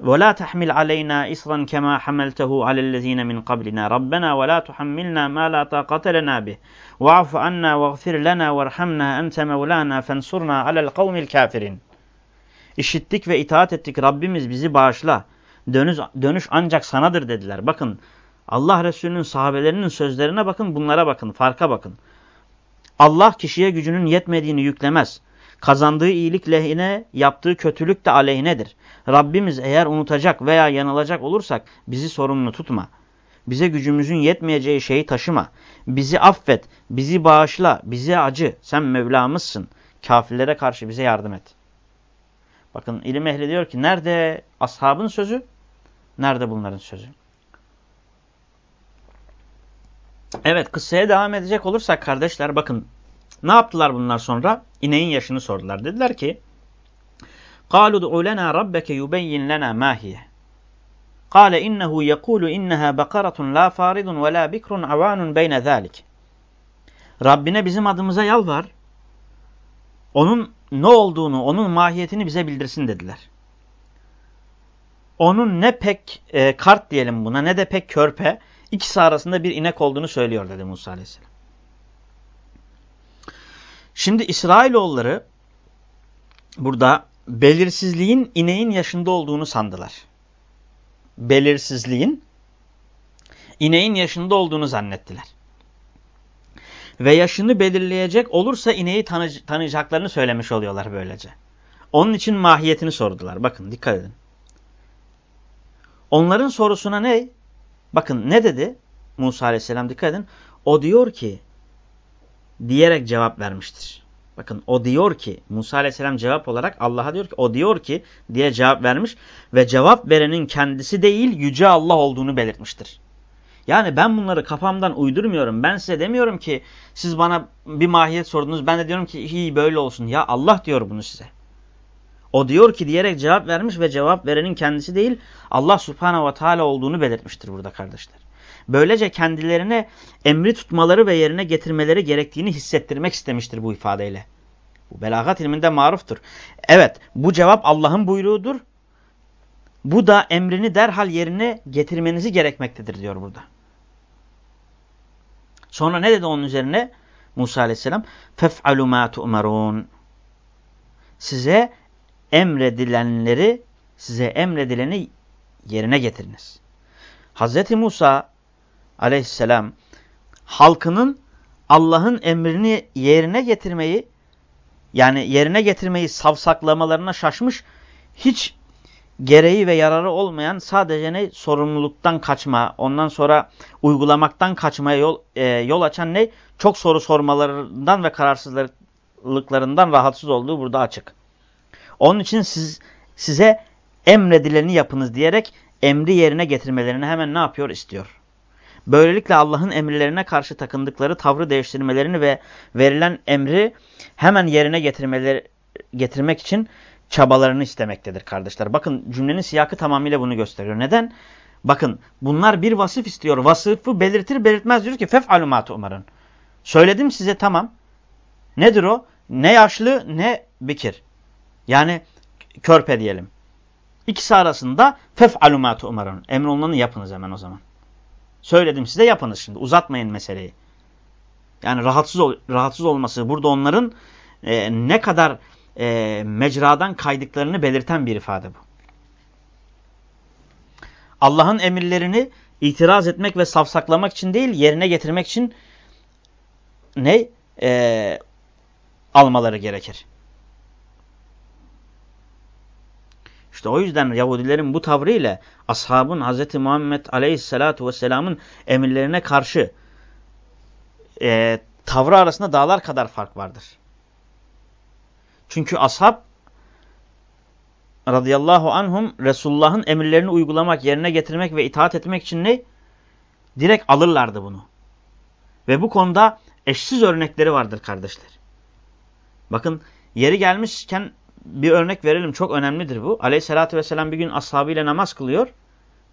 ve la tahmil aleyna ولا تحمل علينا إصرا كما حملته على الذين من قبلنا ربنا ولا تحملنا ما لا طاقة لنا به واعف عنا واغفir lana varhamna ente mevlana fensurna alel kavmil kafirin. İşittik ve itaat ettik Rabbimiz bizi bağışla. Dönüş, dönüş ancak sanadır dediler. Bakın Allah Resulü'nün sahabelerinin sözlerine bakın bunlara bakın farka bakın. Allah kişiye gücünün yetmediğini yüklemez. Kazandığı iyilik lehine yaptığı kötülük de aleyhinedir. Rabbimiz eğer unutacak veya yanılacak olursak bizi sorumlu tutma. Bize gücümüzün yetmeyeceği şeyi taşıma. Bizi affet, bizi bağışla, bize acı. Sen Mevlamızsın. Kafirlere karşı bize yardım et. Bakın ilim ehli diyor ki nerede ashabın sözü, nerede bunların sözü? Evet kıssaya devam edecek olursak kardeşler bakın ne yaptılar bunlar sonra? İneğin yaşını sordular. Dediler ki قَالُوا دُعُوا لَنَا رَبَّكَ يُبَيِّنْ لَنَا مَا هِيَ قَالَ إِنَّهُ يَقُولُ إِنَّهَا بَقَرَةٌ لَا فَارِضٌ وَلَا بِكْرٌ عَوَانٌ بَيْنَ ذَٰلِكِ Rabbine bizim adımıza yalvar. Onun ne olduğunu, onun mahiyetini bize bildirsin dediler. Onun ne pek e, kart diyelim buna ne de pek körpe ikisi arasında bir inek olduğunu söylüyor dedi Musa Aleyhisselam. Şimdi İsrailoğulları burada belirsizliğin ineğin yaşında olduğunu sandılar. Belirsizliğin ineğin yaşında olduğunu zannettiler. Ve yaşını belirleyecek olursa ineği tanı tanıyacaklarını söylemiş oluyorlar böylece. Onun için mahiyetini sordular. Bakın dikkat edin. Onların sorusuna ne? Bakın ne dedi Musa aleyhisselam dikkat edin. O diyor ki diyerek cevap vermiştir. Bakın o diyor ki Musa aleyhisselam cevap olarak Allah'a diyor ki o diyor ki diye cevap vermiş ve cevap verenin kendisi değil yüce Allah olduğunu belirtmiştir. Yani ben bunları kafamdan uydurmuyorum. Ben size demiyorum ki siz bana bir mahiyet sordunuz. Ben de diyorum ki iyi böyle olsun. Ya Allah diyor bunu size. O diyor ki diyerek cevap vermiş ve cevap verenin kendisi değil Allah subhanehu ve teala olduğunu belirtmiştir burada kardeşler. Böylece kendilerine emri tutmaları ve yerine getirmeleri gerektiğini hissettirmek istemiştir bu ifadeyle. Bu belagat ilminde maruftur. Evet bu cevap Allah'ın buyruğudur. Bu da emrini derhal yerine getirmenizi gerekmektedir diyor burada. Sonra ne dedi onun üzerine? Musa aleyhisselam fef'alu ma tu'marun. Size emredilenleri, size emredileni yerine getiriniz. Hazreti Musa aleyhisselam halkının Allah'ın emrini yerine getirmeyi yani yerine getirmeyi savsaklamalarına şaşmış hiç gereği ve yararı olmayan sadece ne sorumluluktan kaçma ondan sonra uygulamaktan kaçmaya yol, e, yol açan ne çok soru sormalarından ve kararsızlıklarından rahatsız olduğu burada açık. Onun için siz size emredileni yapınız diyerek emri yerine getirmelerini hemen ne yapıyor istiyor. Böylelikle Allah'ın emirlerine karşı takındıkları tavrı değiştirmelerini ve verilen emri hemen yerine getirmeleri, getirmek için çabalarını istemektedir kardeşler. Bakın cümlenin siyakı tamamıyla bunu gösteriyor. Neden? Bakın bunlar bir vasıf istiyor. Vasıfı belirtir belirtmez diyor ki fef'alü mâ umarın. Söyledim size tamam. Nedir o? Ne yaşlı ne bikir. Yani körpe diyelim. İkisi arasında fef'alü mâ umarın. Emrolunanı yapınız hemen o zaman. Söyledim size yapınız şimdi. Uzatmayın meseleyi. Yani rahatsız ol, rahatsız olması burada onların e, ne kadar e, mecradan kaydıklarını belirten bir ifade bu. Allah'ın emirlerini itiraz etmek ve safsaklamak için değil, yerine getirmek için ne? E, almaları gerekir. İşte o yüzden Yahudilerin bu tavrı ile ashabın Hz. Muhammed Aleyhisselatü Vesselam'ın emirlerine karşı e, tavrı arasında dağlar kadar fark vardır. Çünkü ashab radıyallahu anhum Resulullah'ın emirlerini uygulamak, yerine getirmek ve itaat etmek için ne? Direkt alırlardı bunu. Ve bu konuda eşsiz örnekleri vardır kardeşler. Bakın yeri gelmişken bir örnek verelim. Çok önemlidir bu. Aleyhissalatü vesselam bir gün ashabıyla namaz kılıyor.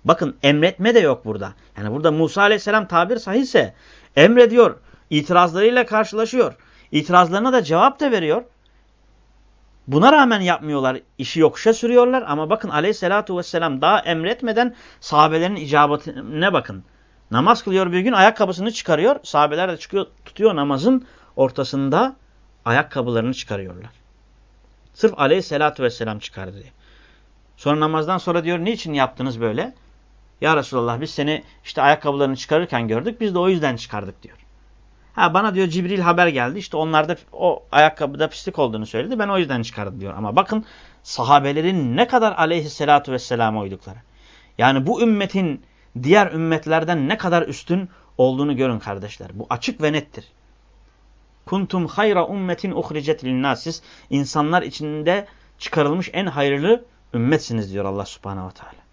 Bakın emretme de yok burada. Yani burada Musa aleyhisselam tabir sahilse emrediyor. İtirazlarıyla karşılaşıyor. İtirazlarına da cevap da veriyor. Buna rağmen yapmıyorlar. işi yokuşa sürüyorlar. Ama bakın aleyhissalatu vesselam daha emretmeden sahabelerin icabetine bakın. Namaz kılıyor bir gün ayakkabısını çıkarıyor. Sahabeler de çıkıyor, tutuyor namazın ortasında ayakkabılarını çıkarıyorlar. Sırf aleyhissalatu vesselam çıkardı diye. Sonra namazdan sonra diyor niçin yaptınız böyle? Ya Resulallah biz seni işte ayakkabılarını çıkarırken gördük biz de o yüzden çıkardık diyor. Ha bana diyor Cibril haber geldi. İşte onlarda o ayakkabıda pislik olduğunu söyledi. Ben o yüzden çıkardım diyor. Ama bakın sahabelerin ne kadar aleyhissalatu vesselam'a uydukları. Yani bu ümmetin diğer ümmetlerden ne kadar üstün olduğunu görün kardeşler. Bu açık ve nettir. Kuntum hayra ummetin uhricet linnas. Siz insanlar içinde çıkarılmış en hayırlı ümmetsiniz diyor Allah subhanehu ve teala.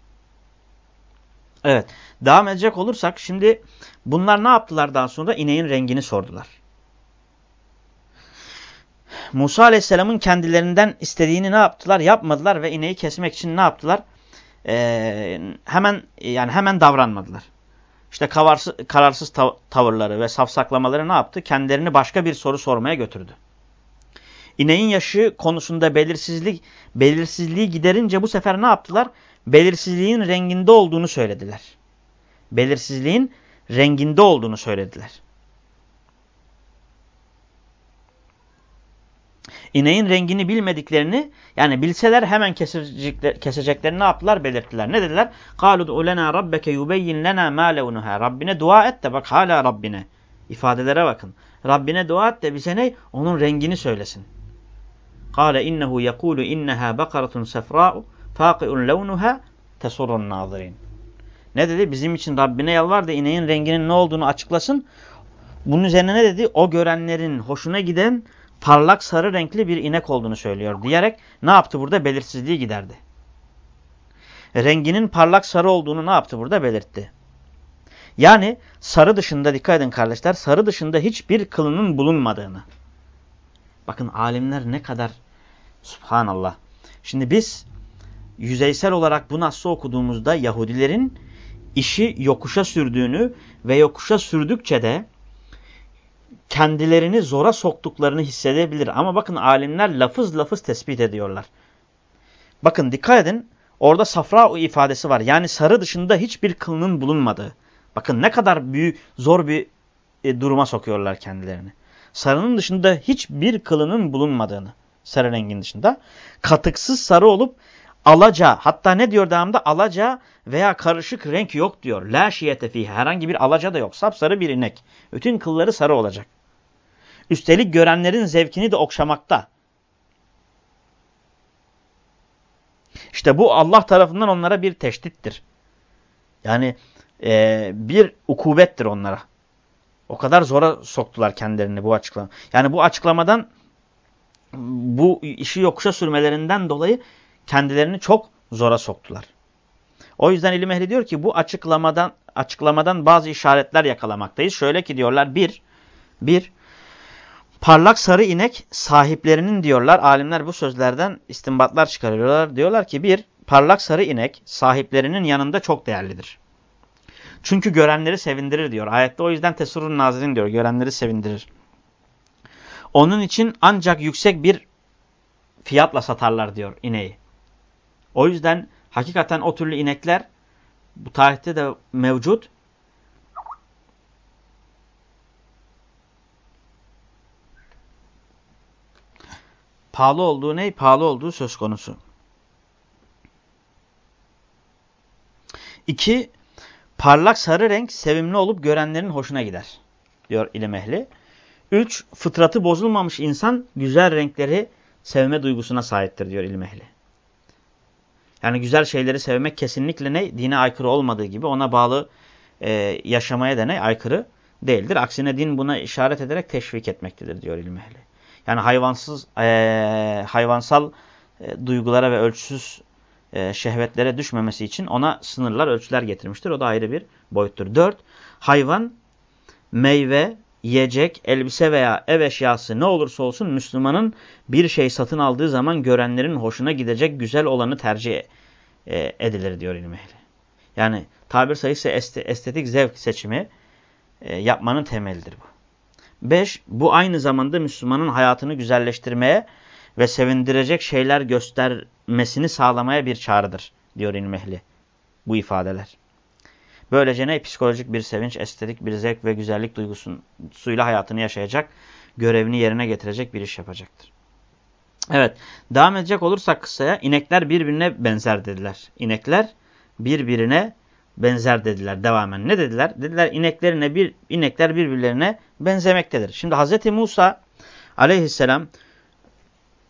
Evet. Devam edecek olursak şimdi bunlar ne yaptılar daha sonra? İneğin rengini sordular. Musa Aleyhisselam'ın kendilerinden istediğini ne yaptılar? Yapmadılar ve ineği kesmek için ne yaptılar? Ee, hemen yani hemen davranmadılar. İşte kararsız, kararsız tavırları ve safsaklamaları ne yaptı? Kendilerini başka bir soru sormaya götürdü. İneğin yaşı konusunda belirsizlik belirsizliği giderince bu sefer ne yaptılar? Belirsizliğin renginde olduğunu söylediler. Belirsizliğin renginde olduğunu söylediler. İneğin rengini bilmediklerini yani bilseler hemen kesecekler, keseceklerini ne yaptılar belirttiler. Ne dediler? قَالُدْ اُلَنَا رَبَّكَ يُبَيِّنْ لَنَا مَا لَوْنُهَا Rabbine dua et de bak hala Rabbine. İfadelere bakın. Rabbine dua et de bize ne? Onun rengini söylesin. قَالَ اِنَّهُ يَقُولُ اِنَّهَا بَقَرَةٌ سَفْرَاءُ فَاقِعٌ لَوْنُهَا تَسُرُ النَّاظِرِينَ Ne dedi? Bizim için Rabbine yalvar da ineğin renginin ne olduğunu açıklasın. Bunun üzerine ne dedi? O görenlerin hoşuna giden parlak sarı renkli bir inek olduğunu söylüyor diyerek ne yaptı burada? Belirsizliği giderdi. Renginin parlak sarı olduğunu ne yaptı burada? Belirtti. Yani sarı dışında dikkat edin kardeşler sarı dışında hiçbir kılının bulunmadığını. Bakın alimler ne kadar subhanallah. Şimdi biz yüzeysel olarak bu nasıl okuduğumuzda Yahudilerin işi yokuşa sürdüğünü ve yokuşa sürdükçe de kendilerini zora soktuklarını hissedebilir. Ama bakın alimler lafız lafız tespit ediyorlar. Bakın dikkat edin orada safra ifadesi var. Yani sarı dışında hiçbir kılının bulunmadığı. Bakın ne kadar büyük zor bir e, duruma sokuyorlar kendilerini. Sarının dışında hiçbir kılının bulunmadığını. Sarı rengin dışında. Katıksız sarı olup alaca hatta ne diyor devamında alaca veya karışık renk yok diyor. La şiyete fihi herhangi bir alaca da yok. Sapsarı bir inek. Bütün kılları sarı olacak. Üstelik görenlerin zevkini de okşamakta. İşte bu Allah tarafından onlara bir teşdittir. Yani e, bir ukubettir onlara. O kadar zora soktular kendilerini bu açıklama. Yani bu açıklamadan bu işi yokuşa sürmelerinden dolayı kendilerini çok zora soktular. O yüzden ilim ehli diyor ki bu açıklamadan açıklamadan bazı işaretler yakalamaktayız. Şöyle ki diyorlar bir, bir parlak sarı inek sahiplerinin diyorlar. Alimler bu sözlerden istinbatlar çıkarıyorlar. Diyorlar ki bir parlak sarı inek sahiplerinin yanında çok değerlidir. Çünkü görenleri sevindirir diyor. Ayette o yüzden tesurun nazirin diyor. Görenleri sevindirir. Onun için ancak yüksek bir fiyatla satarlar diyor ineği. O yüzden hakikaten o türlü inekler bu tarihte de mevcut. Pahalı olduğu ne? Pahalı olduğu söz konusu. İki, parlak sarı renk sevimli olup görenlerin hoşuna gider. Diyor ilim ehli. Üç, fıtratı bozulmamış insan güzel renkleri sevme duygusuna sahiptir diyor ilim ehli. Yani güzel şeyleri sevmek kesinlikle ne? Dine aykırı olmadığı gibi ona bağlı e, yaşamaya da ne? Aykırı değildir. Aksine din buna işaret ederek teşvik etmektedir diyor ilim ehli. Yani hayvansız, e, hayvansal e, duygulara ve ölçüsüz e, şehvetlere düşmemesi için ona sınırlar, ölçüler getirmiştir. O da ayrı bir boyuttur. Dört, hayvan, meyve, yiyecek, elbise veya ev eşyası ne olursa olsun Müslümanın bir şey satın aldığı zaman görenlerin hoşuna gidecek güzel olanı tercih e, edilir diyor ilim ehli. Yani tabir sayısı estetik zevk seçimi e, yapmanın temelidir bu. Beş, bu aynı zamanda Müslümanın hayatını güzelleştirmeye ve sevindirecek şeyler göstermesini sağlamaya bir çağrıdır diyor ilim ehli bu ifadeler. Böylece ne? Psikolojik bir sevinç, estetik bir zevk ve güzellik duygusuyla hayatını yaşayacak, görevini yerine getirecek bir iş yapacaktır. Evet, devam edecek olursak kısaya, inekler birbirine benzer dediler. İnekler birbirine benzer dediler devamen. Ne dediler? Dediler ineklerine bir inekler birbirlerine benzemektedir. Şimdi Hz. Musa aleyhisselam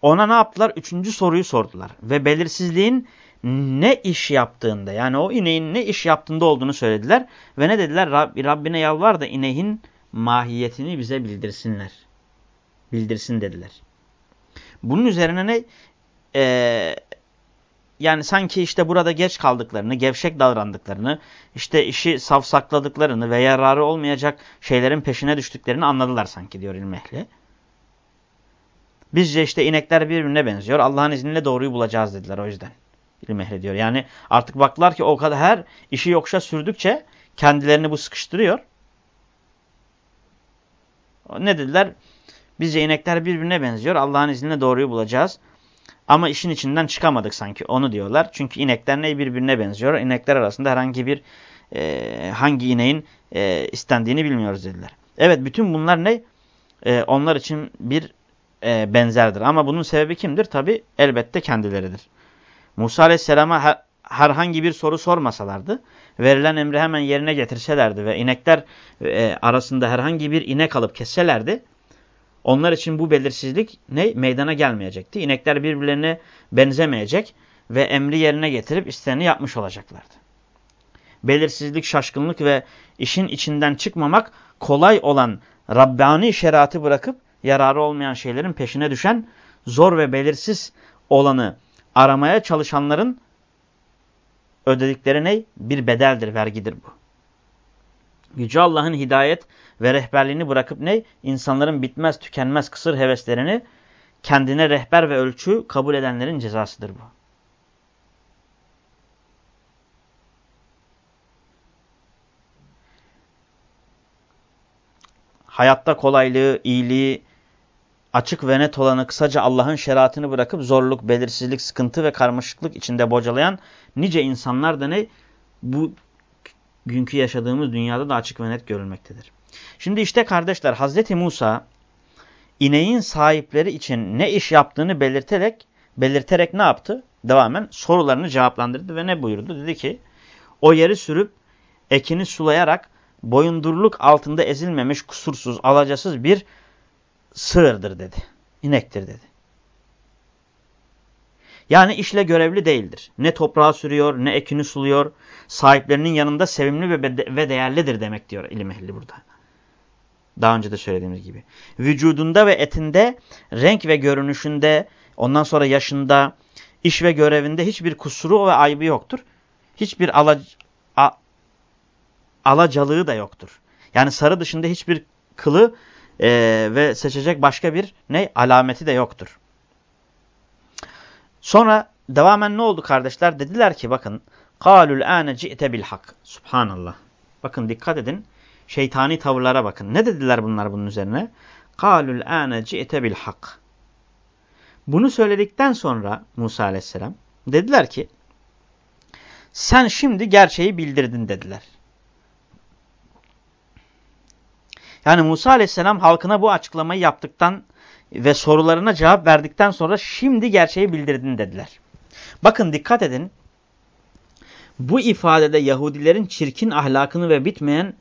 ona ne yaptılar? Üçüncü soruyu sordular. Ve belirsizliğin ne iş yaptığında yani o ineğin ne iş yaptığında olduğunu söylediler. Ve ne dediler? Rab, Rabbine yalvar da ineğin mahiyetini bize bildirsinler. Bildirsin dediler. Bunun üzerine ne? Ee, yani sanki işte burada geç kaldıklarını, gevşek davrandıklarını, işte işi savsakladıklarını ve yararı olmayacak şeylerin peşine düştüklerini anladılar sanki diyor ilmi ehli. Bizce işte inekler birbirine benziyor. Allah'ın izniyle doğruyu bulacağız dediler o yüzden. İlim ehli diyor. Yani artık baktılar ki o kadar her işi yokuşa sürdükçe kendilerini bu sıkıştırıyor. Ne dediler? Bizce inekler birbirine benziyor. Allah'ın izniyle doğruyu bulacağız. Ama işin içinden çıkamadık sanki onu diyorlar. Çünkü inekler ne birbirine benziyor. İnekler arasında herhangi bir e, hangi ineğin e, istendiğini bilmiyoruz dediler. Evet bütün bunlar ne? E, onlar için bir e, benzerdir. Ama bunun sebebi kimdir? Tabi elbette kendileridir. Musa Aleyhisselam'a her, herhangi bir soru sormasalardı, verilen emri hemen yerine getirselerdi ve inekler e, arasında herhangi bir inek alıp kesselerdi, onlar için bu belirsizlik ne? Meydana gelmeyecekti. İnekler birbirlerine benzemeyecek ve emri yerine getirip isteneni yapmış olacaklardı. Belirsizlik, şaşkınlık ve işin içinden çıkmamak kolay olan Rabbani şeriatı bırakıp yararı olmayan şeylerin peşine düşen zor ve belirsiz olanı aramaya çalışanların ödedikleri ne? Bir bedeldir, vergidir bu. Yüce Allah'ın hidayet ve rehberliğini bırakıp ne? İnsanların bitmez tükenmez kısır heveslerini kendine rehber ve ölçü kabul edenlerin cezasıdır bu. Hayatta kolaylığı, iyiliği, açık ve net olanı kısaca Allah'ın şeriatını bırakıp zorluk, belirsizlik, sıkıntı ve karmaşıklık içinde bocalayan nice insanlar da ne? Bu günkü yaşadığımız dünyada da açık ve net görülmektedir. Şimdi işte kardeşler Hazreti Musa ineğin sahipleri için ne iş yaptığını belirterek belirterek ne yaptı? Devamen sorularını cevaplandırdı ve ne buyurdu? Dedi ki o yeri sürüp ekini sulayarak boyundurluk altında ezilmemiş kusursuz alacasız bir sığırdır dedi. İnektir dedi. Yani işle görevli değildir. Ne toprağı sürüyor, ne ekini suluyor. Sahiplerinin yanında sevimli ve değerlidir demek diyor ilim ehli burada. Daha önce de söylediğimiz gibi. Vücudunda ve etinde, renk ve görünüşünde, ondan sonra yaşında, iş ve görevinde hiçbir kusuru ve ayıbı yoktur. Hiçbir alac alacalığı da yoktur. Yani sarı dışında hiçbir kılı e, ve seçecek başka bir ne alameti de yoktur. Sonra devamen ne oldu kardeşler? Dediler ki bakın قَالُوا الْآنَ جِئْتَ بِالْحَقِّ Subhanallah. Bakın dikkat edin. Şeytani tavırlara bakın. Ne dediler bunlar bunun üzerine? قَالُوا الْآنَ جِئْتَ بِالْحَقِّ Bunu söyledikten sonra Musa aleyhisselam dediler ki sen şimdi gerçeği bildirdin dediler. Yani Musa aleyhisselam halkına bu açıklamayı yaptıktan ve sorularına cevap verdikten sonra şimdi gerçeği bildirdin dediler. Bakın dikkat edin. Bu ifadede Yahudilerin çirkin ahlakını ve bitmeyen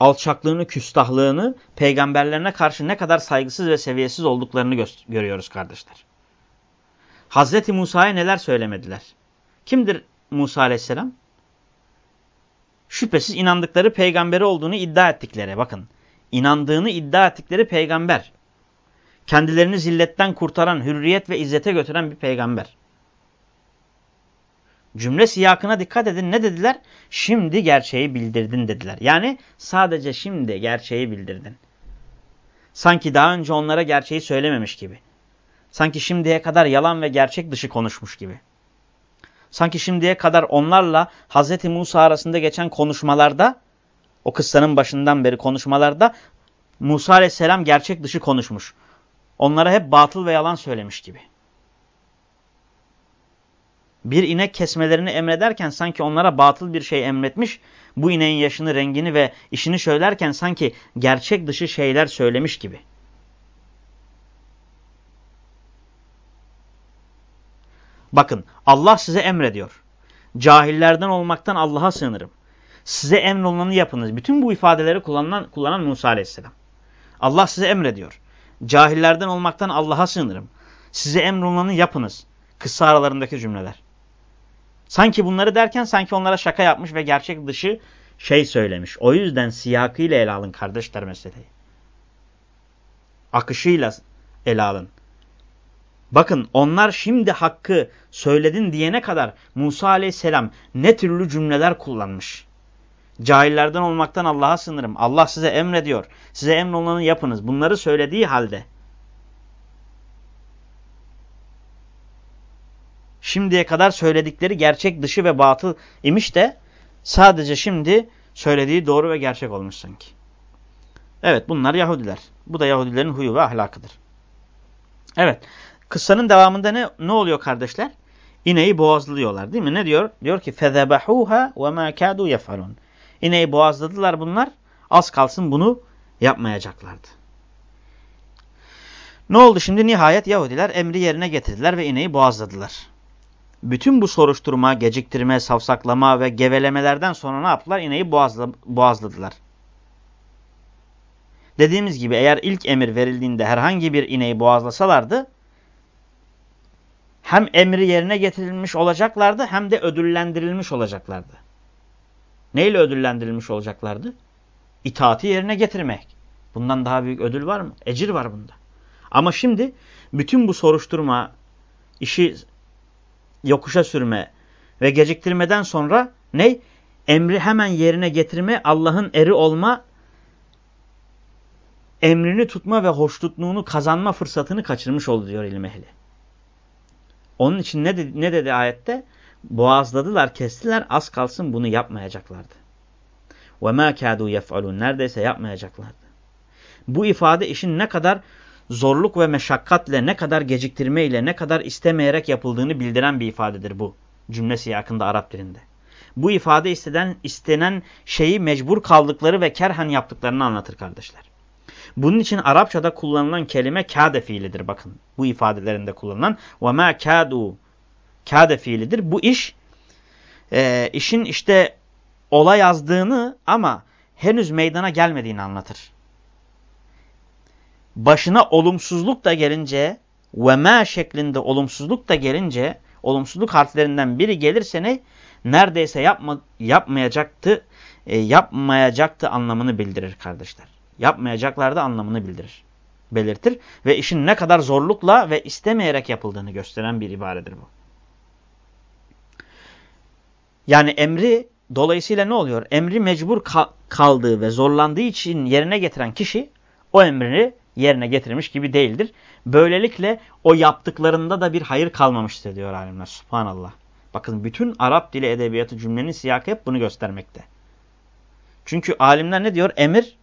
alçaklığını, küstahlığını, peygamberlerine karşı ne kadar saygısız ve seviyesiz olduklarını görüyoruz kardeşler. Hazreti Musa'ya neler söylemediler? Kimdir Musa aleyhisselam? Şüphesiz inandıkları peygamberi olduğunu iddia ettikleri. Bakın inandığını iddia ettikleri peygamber. Kendilerini zilletten kurtaran, hürriyet ve izzete götüren bir peygamber. Cümle siyakına dikkat edin. Ne dediler? Şimdi gerçeği bildirdin dediler. Yani sadece şimdi gerçeği bildirdin. Sanki daha önce onlara gerçeği söylememiş gibi. Sanki şimdiye kadar yalan ve gerçek dışı konuşmuş gibi. Sanki şimdiye kadar onlarla Hz. Musa arasında geçen konuşmalarda o kıssanın başından beri konuşmalarda Musa aleyhisselam gerçek dışı konuşmuş. Onlara hep batıl ve yalan söylemiş gibi. Bir inek kesmelerini emrederken sanki onlara batıl bir şey emretmiş, bu ineğin yaşını, rengini ve işini söylerken sanki gerçek dışı şeyler söylemiş gibi. Bakın Allah size emrediyor. Cahillerden olmaktan Allah'a sığınırım. Size emrolunanı yapınız. Bütün bu ifadeleri kullanan, kullanan Musa aleyhisselam. Allah size emrediyor. Cahillerden olmaktan Allah'a sığınırım. Size emrolunanı yapınız. Kısa aralarındaki cümleler. Sanki bunları derken sanki onlara şaka yapmış ve gerçek dışı şey söylemiş. O yüzden siyakıyla ele alın kardeşler meseleyi. Akışıyla ele alın. Bakın onlar şimdi hakkı söyledin diyene kadar Musa aleyhisselam ne türlü cümleler kullanmış. Cahillerden olmaktan Allah'a sınırım. Allah size emrediyor. Size emrolanı yapınız. Bunları söylediği halde. Şimdiye kadar söyledikleri gerçek dışı ve batıl imiş de sadece şimdi söylediği doğru ve gerçek olmuş sanki. Evet bunlar Yahudiler. Bu da Yahudilerin huyu ve ahlakıdır. Evet. Kıssanın devamında ne, ne oluyor kardeşler? İneği boğazlıyorlar değil mi? Ne diyor? Diyor ki فَذَبَحُوهَا وَمَا كَادُوا يَفْعَلُونَ İneği boğazladılar bunlar. Az kalsın bunu yapmayacaklardı. Ne oldu şimdi? Nihayet Yahudiler emri yerine getirdiler ve ineği boğazladılar. Bütün bu soruşturma, geciktirme, savsaklama ve gevelemelerden sonra ne yaptılar? İneği boğazla, boğazladılar. Dediğimiz gibi eğer ilk emir verildiğinde herhangi bir ineği boğazlasalardı hem emri yerine getirilmiş olacaklardı hem de ödüllendirilmiş olacaklardı. Neyle ödüllendirilmiş olacaklardı? İtaati yerine getirmek. Bundan daha büyük ödül var mı? Ecir var bunda. Ama şimdi bütün bu soruşturma, işi yokuşa sürme ve geciktirmeden sonra ne? Emri hemen yerine getirme, Allah'ın eri olma, emrini tutma ve hoşnutluğunu kazanma fırsatını kaçırmış oldu diyor ilim ehli. Onun için ne dedi, ne dedi ayette? Boğazladılar, kestiler, az kalsın bunu yapmayacaklardı. وَمَا كَادُوا يَفْعَلُونَ Neredeyse yapmayacaklardı. Bu ifade işin ne kadar zorluk ve meşakkatle, ne kadar geciktirmeyle, ne kadar istemeyerek yapıldığını bildiren bir ifadedir bu. Cümle siyakında Arap dilinde. Bu ifade istenen, istenen şeyi mecbur kaldıkları ve kerhen yaptıklarını anlatır kardeşler. Bunun için Arapçada kullanılan kelime kâde fiilidir bakın. Bu ifadelerinde kullanılan. وَمَا كَادُوا Kâde fiilidir. Bu iş e, işin işte olay yazdığını ama henüz meydana gelmediğini anlatır. Başına olumsuzluk da gelince ve şeklinde olumsuzluk da gelince olumsuzluk harflerinden biri gelirse ne? Neredeyse yapma, yapmayacaktı, e, yapmayacaktı anlamını bildirir kardeşler. Yapmayacaklardı anlamını bildirir. Belirtir ve işin ne kadar zorlukla ve istemeyerek yapıldığını gösteren bir ibaredir bu. Yani emri dolayısıyla ne oluyor? Emri mecbur kaldığı ve zorlandığı için yerine getiren kişi o emrini yerine getirmiş gibi değildir. Böylelikle o yaptıklarında da bir hayır kalmamıştır diyor alimler. Subhanallah. Bakın bütün Arap dili edebiyatı cümlenin siyakı hep bunu göstermekte. Çünkü alimler ne diyor? Emir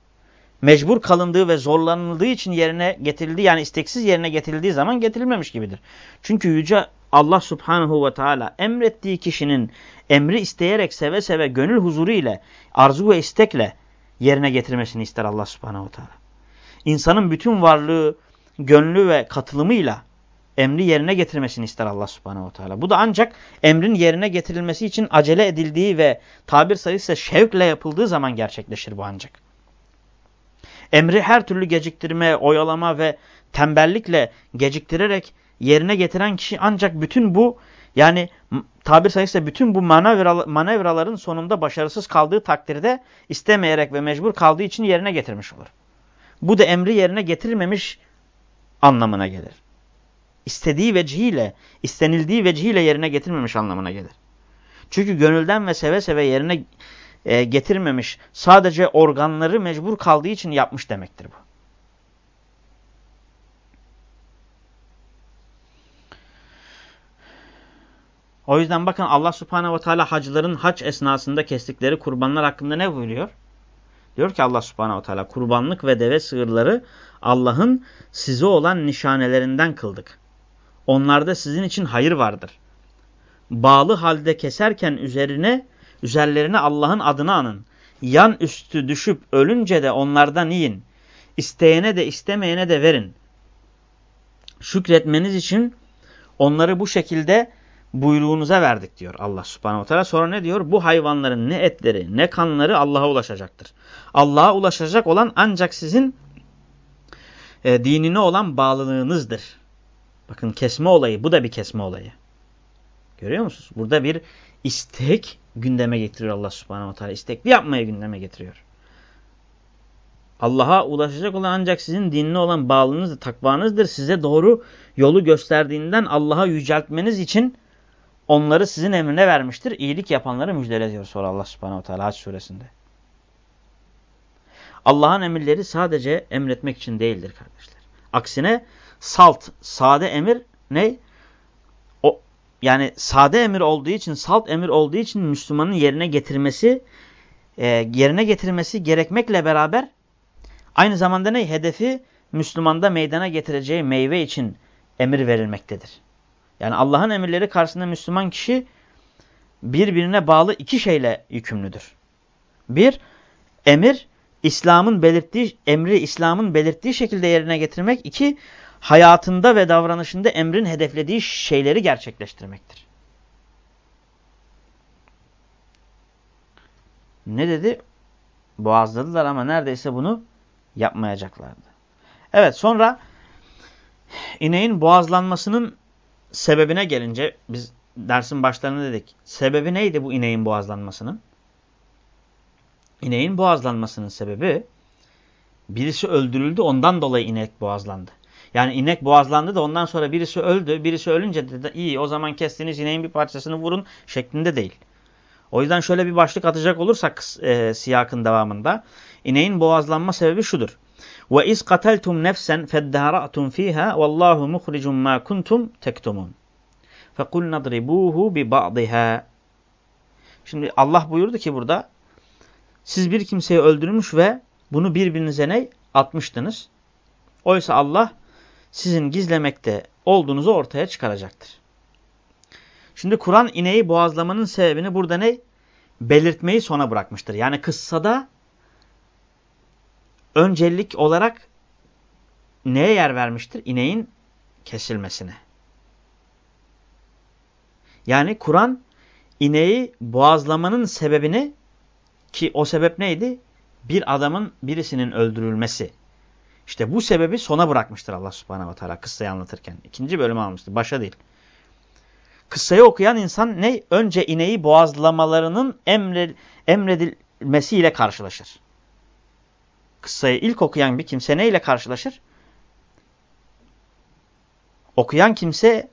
mecbur kalındığı ve zorlanıldığı için yerine getirildiği yani isteksiz yerine getirildiği zaman getirilmemiş gibidir. Çünkü Yüce Allah Subhanahu ve Teala emrettiği kişinin emri isteyerek seve seve gönül huzuru ile arzu ve istekle yerine getirmesini ister Allah Subhanahu ve Teala. İnsanın bütün varlığı, gönlü ve katılımıyla emri yerine getirmesini ister Allah Subhanahu ve Teala. Bu da ancak emrin yerine getirilmesi için acele edildiği ve tabir sayısı şevkle yapıldığı zaman gerçekleşir bu ancak. Emri her türlü geciktirme, oyalama ve tembellikle geciktirerek yerine getiren kişi ancak bütün bu yani tabir sayısı bütün bu manevra, manevraların sonunda başarısız kaldığı takdirde istemeyerek ve mecbur kaldığı için yerine getirmiş olur. Bu da emri yerine getirilmemiş anlamına gelir. İstediği vecihiyle, istenildiği vecihiyle yerine getirmemiş anlamına gelir. Çünkü gönülden ve seve seve yerine e, getirmemiş, sadece organları mecbur kaldığı için yapmış demektir bu. O yüzden bakın Allah subhanehu ve teala hacıların hac esnasında kestikleri kurbanlar hakkında ne buyuruyor? Diyor ki Allah subhanehu ve teala kurbanlık ve deve sığırları Allah'ın size olan nişanelerinden kıldık. Onlarda sizin için hayır vardır. Bağlı halde keserken üzerine üzerlerine Allah'ın adını anın. Yan üstü düşüp ölünce de onlardan yiyin. İsteyene de istemeyene de verin. Şükretmeniz için onları bu şekilde buyruğunuza verdik diyor Allah subhanahu teala. Sonra ne diyor? Bu hayvanların ne etleri ne kanları Allah'a ulaşacaktır. Allah'a ulaşacak olan ancak sizin e, dinine olan bağlılığınızdır. Bakın kesme olayı bu da bir kesme olayı. Görüyor musunuz? Burada bir istek gündeme getiriyor Allah subhanahu teala. İstekli yapmaya gündeme getiriyor. Allah'a ulaşacak olan ancak sizin dinine olan bağlılığınızdır, takvanızdır. Size doğru yolu gösterdiğinden Allah'a yüceltmeniz için onları sizin emrine vermiştir. İyilik yapanları müjdele diyor sonra Allah subhanehu teala Haç suresinde. Allah'ın emirleri sadece emretmek için değildir kardeşler. Aksine salt, sade emir ne? O, yani sade emir olduğu için, salt emir olduğu için Müslümanın yerine getirmesi, e, yerine getirmesi gerekmekle beraber aynı zamanda ne? Hedefi Müslümanda meydana getireceği meyve için emir verilmektedir. Yani Allah'ın emirleri karşısında Müslüman kişi birbirine bağlı iki şeyle yükümlüdür. Bir, emir İslam'ın belirttiği emri İslam'ın belirttiği şekilde yerine getirmek. iki hayatında ve davranışında emrin hedeflediği şeyleri gerçekleştirmektir. Ne dedi? Boğazladılar ama neredeyse bunu yapmayacaklardı. Evet sonra ineğin boğazlanmasının sebebine gelince biz dersin başlarında dedik. Sebebi neydi bu ineğin boğazlanmasının? İneğin boğazlanmasının sebebi birisi öldürüldü ondan dolayı inek boğazlandı. Yani inek boğazlandı da ondan sonra birisi öldü. Birisi ölünce de iyi o zaman kestiğiniz ineğin bir parçasını vurun şeklinde değil. O yüzden şöyle bir başlık atacak olursak e, siyakın devamında. ineğin boğazlanma sebebi şudur. Ve iz kateltum nefsen feddara'tum fiha vallahu muhricun ma kuntum tektumun. Fekul nadribuhu bi ba'dihâ. Şimdi Allah buyurdu ki burada siz bir kimseyi öldürmüş ve bunu birbirinize ne? Atmıştınız. Oysa Allah sizin gizlemekte olduğunuzu ortaya çıkaracaktır. Şimdi Kur'an ineği boğazlamanın sebebini burada ne? Belirtmeyi sona bırakmıştır. Yani kıssada öncelik olarak neye yer vermiştir? İneğin kesilmesine. Yani Kur'an ineği boğazlamanın sebebini ki o sebep neydi? Bir adamın birisinin öldürülmesi. İşte bu sebebi sona bırakmıştır Allah subhanehu ve teala kıssayı anlatırken. İkinci bölümü almıştır. Başa değil. Kıssayı okuyan insan ne? Önce ineği boğazlamalarının emre, emredilmesiyle karşılaşır. Kıssayı ilk okuyan bir kimse neyle karşılaşır? Okuyan kimse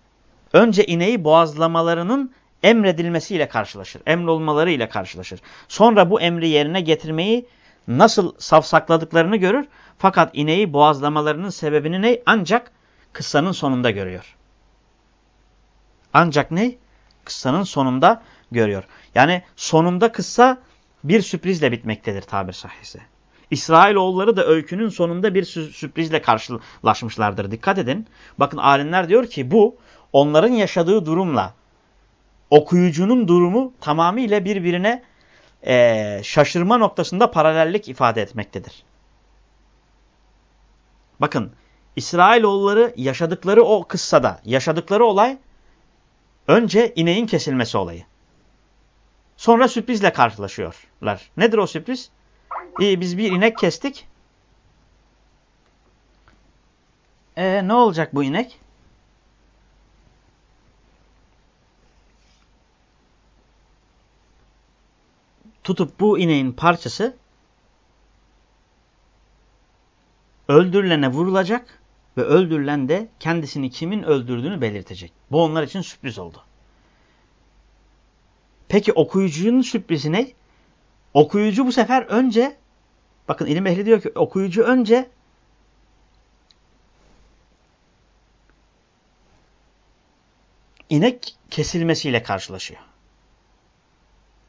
önce ineği boğazlamalarının emredilmesiyle karşılaşır. Emrolmalarıyla karşılaşır. Sonra bu emri yerine getirmeyi nasıl safsakladıklarını görür. Fakat ineği boğazlamalarının sebebini ne? Ancak kıssanın sonunda görüyor. Ancak ne? Kıssanın sonunda görüyor. Yani sonunda kıssa bir sürprizle bitmektedir tabir sahisi. İsrailoğulları da öykünün sonunda bir sürprizle karşılaşmışlardır. Dikkat edin. Bakın alimler diyor ki bu onların yaşadığı durumla okuyucunun durumu tamamıyla birbirine e, şaşırma noktasında paralellik ifade etmektedir. Bakın İsrailoğulları yaşadıkları o kıssada yaşadıkları olay önce ineğin kesilmesi olayı. Sonra sürprizle karşılaşıyorlar. Nedir o sürpriz? İyi biz bir inek kestik. E, ne olacak bu inek? tutup bu ineğin parçası öldürülene vurulacak ve öldürülen de kendisini kimin öldürdüğünü belirtecek. Bu onlar için sürpriz oldu. Peki okuyucunun sürprizi ne? Okuyucu bu sefer önce bakın ilim ehli diyor ki okuyucu önce inek kesilmesiyle karşılaşıyor.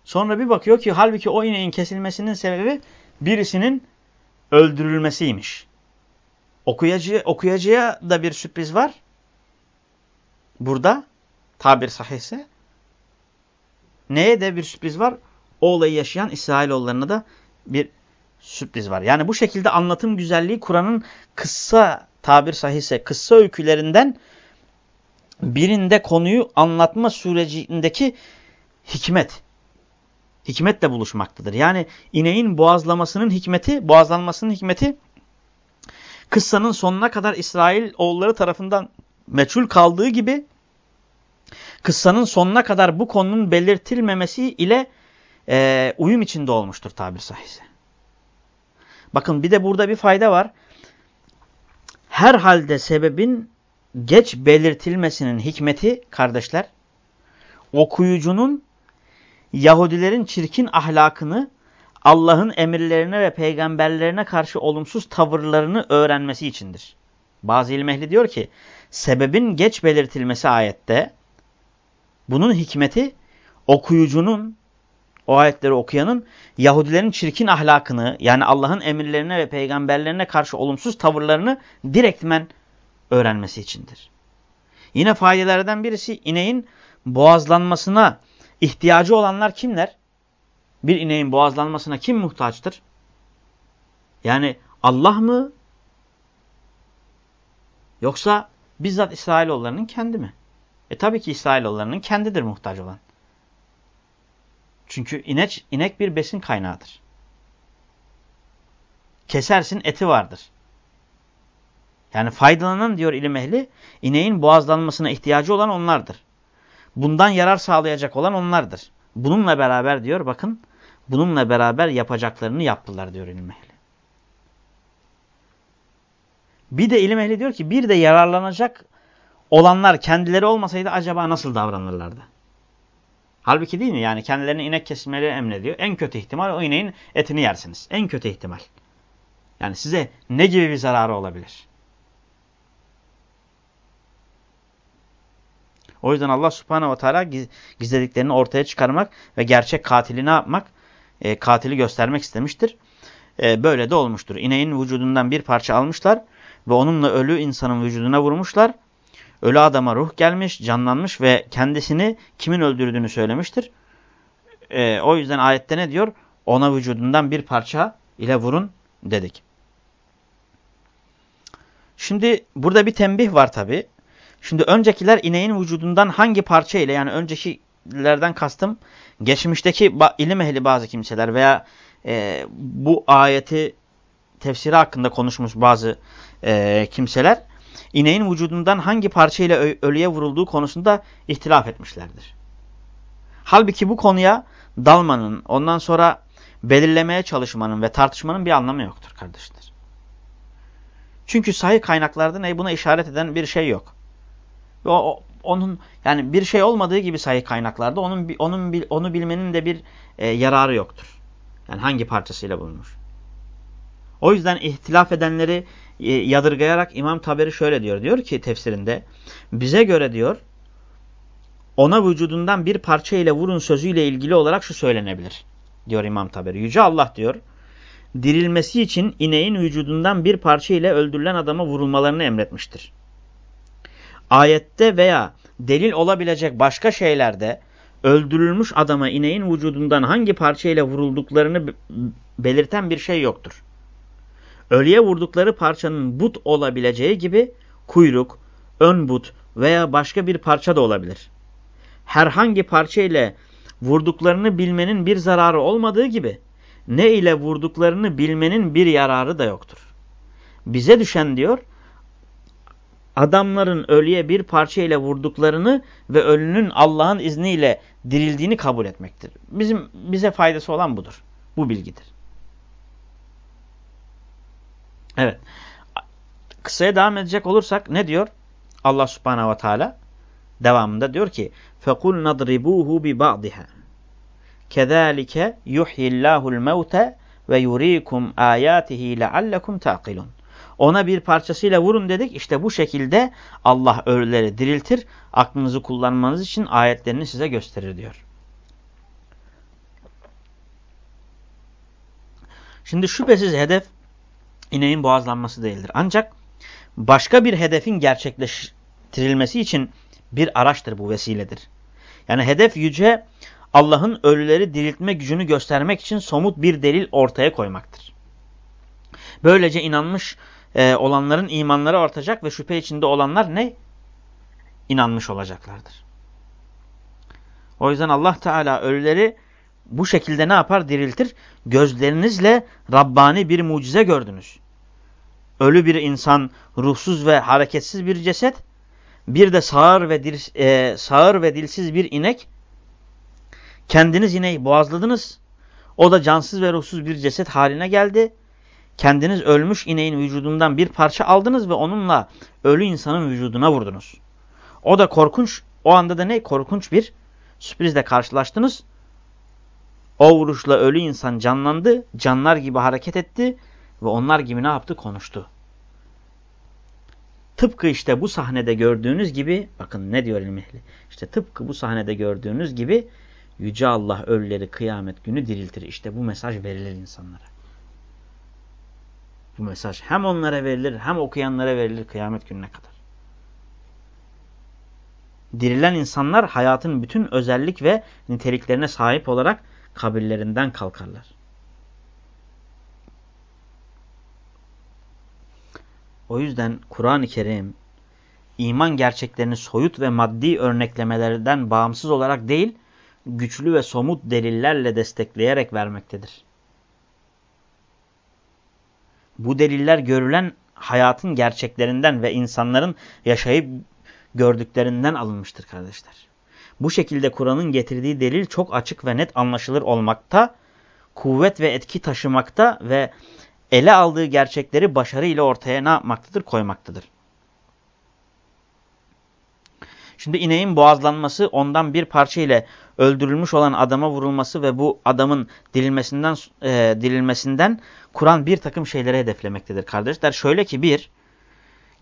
Sonra bir bakıyor ki halbuki o ineğin kesilmesinin sebebi birisinin öldürülmesiymiş. Okuyucu, okuyucuya da bir sürpriz var. Burada tabir sahihse. Neye de bir sürpriz var? O olayı yaşayan İsrailoğullarına da bir sürpriz var. Yani bu şekilde anlatım güzelliği Kur'an'ın kıssa tabir sahihse kıssa öykülerinden birinde konuyu anlatma sürecindeki hikmet hikmetle buluşmaktadır. Yani ineğin boğazlamasının hikmeti, boğazlanmasının hikmeti kıssanın sonuna kadar İsrail oğulları tarafından meçhul kaldığı gibi kıssanın sonuna kadar bu konunun belirtilmemesi ile e, uyum içinde olmuştur tabir sahisi. Bakın bir de burada bir fayda var. Her halde sebebin geç belirtilmesinin hikmeti kardeşler, okuyucunun Yahudilerin çirkin ahlakını Allah'ın emirlerine ve peygamberlerine karşı olumsuz tavırlarını öğrenmesi içindir. Bazı ilmehli diyor ki sebebin geç belirtilmesi ayette bunun hikmeti okuyucunun o ayetleri okuyanın Yahudilerin çirkin ahlakını yani Allah'ın emirlerine ve peygamberlerine karşı olumsuz tavırlarını direktmen öğrenmesi içindir. Yine faydelerden birisi ineğin boğazlanmasına ihtiyacı olanlar kimler? Bir ineğin boğazlanmasına kim muhtaçtır? Yani Allah mı? Yoksa bizzat İsrailoğullarının kendi mi? E tabii ki İsrailoğullarının kendidir muhtaç olan. Çünkü inek, inek bir besin kaynağıdır. Kesersin eti vardır. Yani faydalanan diyor ilim ehli, ineğin boğazlanmasına ihtiyacı olan onlardır. Bundan yarar sağlayacak olan onlardır. Bununla beraber diyor bakın, bununla beraber yapacaklarını yaptılar diyor ilim ehli. Bir de ilim ehli diyor ki bir de yararlanacak olanlar kendileri olmasaydı acaba nasıl davranırlardı? Halbuki değil mi? Yani kendilerine inek kesilmeleri emrediyor. En kötü ihtimal o ineğin etini yersiniz. En kötü ihtimal. Yani size ne gibi bir zararı olabilir? O yüzden Allah subhanehu ve teala gizlediklerini ortaya çıkarmak ve gerçek katili ne yapmak? E, katili göstermek istemiştir. E, böyle de olmuştur. İneğin vücudundan bir parça almışlar ve onunla ölü insanın vücuduna vurmuşlar. Ölü adama ruh gelmiş, canlanmış ve kendisini kimin öldürdüğünü söylemiştir. E, o yüzden ayette ne diyor? Ona vücudundan bir parça ile vurun dedik. Şimdi burada bir tembih var tabi. Şimdi öncekiler ineğin vücudundan hangi parça ile yani öncekilerden kastım geçmişteki ilim ehli bazı kimseler veya e, bu ayeti tefsiri hakkında konuşmuş bazı e, kimseler ineğin vücudundan hangi parça ile ölüye vurulduğu konusunda ihtilaf etmişlerdir. Halbuki bu konuya dalmanın, ondan sonra belirlemeye çalışmanın ve tartışmanın bir anlamı yoktur kardeşler. Çünkü sahih kaynaklarda ne buna işaret eden bir şey yok. O, onun yani bir şey olmadığı gibi sahih kaynaklarda onun onun onu bilmenin de bir e, yararı yoktur. Yani hangi parçasıyla bulunmuş. O yüzden ihtilaf edenleri yadırgayarak İmam Taberi şöyle diyor. Diyor ki tefsirinde bize göre diyor ona vücudundan bir parça ile vurun sözüyle ilgili olarak şu söylenebilir. Diyor İmam Taberi. Yüce Allah diyor dirilmesi için ineğin vücudundan bir parça ile öldürülen adama vurulmalarını emretmiştir. Ayette veya delil olabilecek başka şeylerde öldürülmüş adama ineğin vücudundan hangi parça ile vurulduklarını belirten bir şey yoktur. Ölüye vurdukları parçanın but olabileceği gibi kuyruk, ön but veya başka bir parça da olabilir. Herhangi parça ile vurduklarını bilmenin bir zararı olmadığı gibi ne ile vurduklarını bilmenin bir yararı da yoktur. Bize düşen diyor adamların ölüye bir parça ile vurduklarını ve ölünün Allah'ın izniyle dirildiğini kabul etmektir. Bizim bize faydası olan budur. Bu bilgidir. Evet. Kısaya devam edecek olursak ne diyor? Allah subhanehu ve teala devamında diyor ki فَقُلْ نَضْرِبُوهُ بِبَعْضِهَا كَذَٰلِكَ يُحْيِ اللّٰهُ الْمَوْتَ وَيُر۪يكُمْ آيَاتِهِ لَعَلَّكُمْ تَعْقِلُونَ Ona bir parçasıyla vurun dedik. İşte bu şekilde Allah ölüleri diriltir. Aklınızı kullanmanız için ayetlerini size gösterir diyor. Şimdi şüphesiz hedef ineğin boğazlanması değildir. Ancak başka bir hedefin gerçekleştirilmesi için bir araçtır bu vesiledir. Yani hedef yüce Allah'ın ölüleri diriltme gücünü göstermek için somut bir delil ortaya koymaktır. Böylece inanmış e, olanların imanları artacak ve şüphe içinde olanlar ne? İnanmış olacaklardır. O yüzden Allah Teala ölüleri bu şekilde ne yapar? Diriltir. Gözlerinizle Rabbani bir mucize gördünüz. Ölü bir insan, ruhsuz ve hareketsiz bir ceset, bir de sağır ve, dil, e, sağır ve dilsiz bir inek. Kendiniz ineği boğazladınız. O da cansız ve ruhsuz bir ceset haline geldi. kendiniz ölmüş ineğin vücudundan bir parça aldınız ve onunla ölü insanın vücuduna vurdunuz. O da korkunç, o anda da ne? Korkunç bir sürprizle karşılaştınız. O vuruşla ölü insan canlandı, canlar gibi hareket etti ve onlar gibi ne yaptı? Konuştu. Tıpkı işte bu sahnede gördüğünüz gibi, bakın ne diyor ilim. İşte tıpkı bu sahnede gördüğünüz gibi Yüce Allah ölüleri kıyamet günü diriltir. İşte bu mesaj verilir insanlara. Bu mesaj hem onlara verilir hem okuyanlara verilir kıyamet gününe kadar. Dirilen insanlar hayatın bütün özellik ve niteliklerine sahip olarak kabirlerinden kalkarlar. O yüzden Kur'an-ı Kerim iman gerçeklerini soyut ve maddi örneklemelerden bağımsız olarak değil, güçlü ve somut delillerle destekleyerek vermektedir. Bu deliller görülen hayatın gerçeklerinden ve insanların yaşayıp gördüklerinden alınmıştır kardeşler. Bu şekilde Kur'an'ın getirdiği delil çok açık ve net anlaşılır olmakta, kuvvet ve etki taşımakta ve ele aldığı gerçekleri başarıyla ortaya ne yapmaktadır? Koymaktadır. Şimdi ineğin boğazlanması ondan bir parça ile öldürülmüş olan adama vurulması ve bu adamın dirilmesinden, e, dirilmesinden Kur'an bir takım şeyleri hedeflemektedir kardeşler. Şöyle ki bir,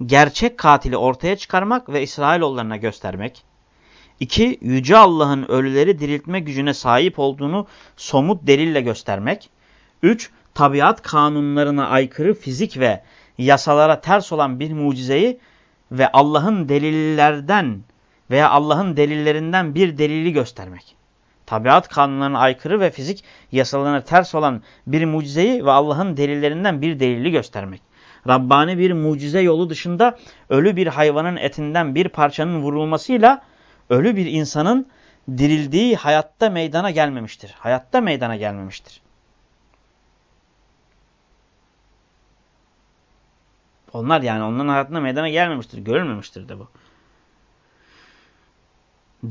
gerçek katili ortaya çıkarmak ve İsrailoğullarına göstermek. İki, Yüce Allah'ın ölüleri diriltme gücüne sahip olduğunu somut delille göstermek. Üç, tabiat kanunlarına aykırı fizik ve yasalara ters olan bir mucizeyi ve Allah'ın delillerden veya Allah'ın delillerinden bir delili göstermek. Tabiat kanunlarına aykırı ve fizik yasalarına ters olan bir mucizeyi ve Allah'ın delillerinden bir delili göstermek. Rabbani bir mucize yolu dışında ölü bir hayvanın etinden bir parçanın vurulmasıyla ölü bir insanın dirildiği hayatta meydana gelmemiştir. Hayatta meydana gelmemiştir. Onlar yani onların hayatında meydana gelmemiştir, görülmemiştir de bu.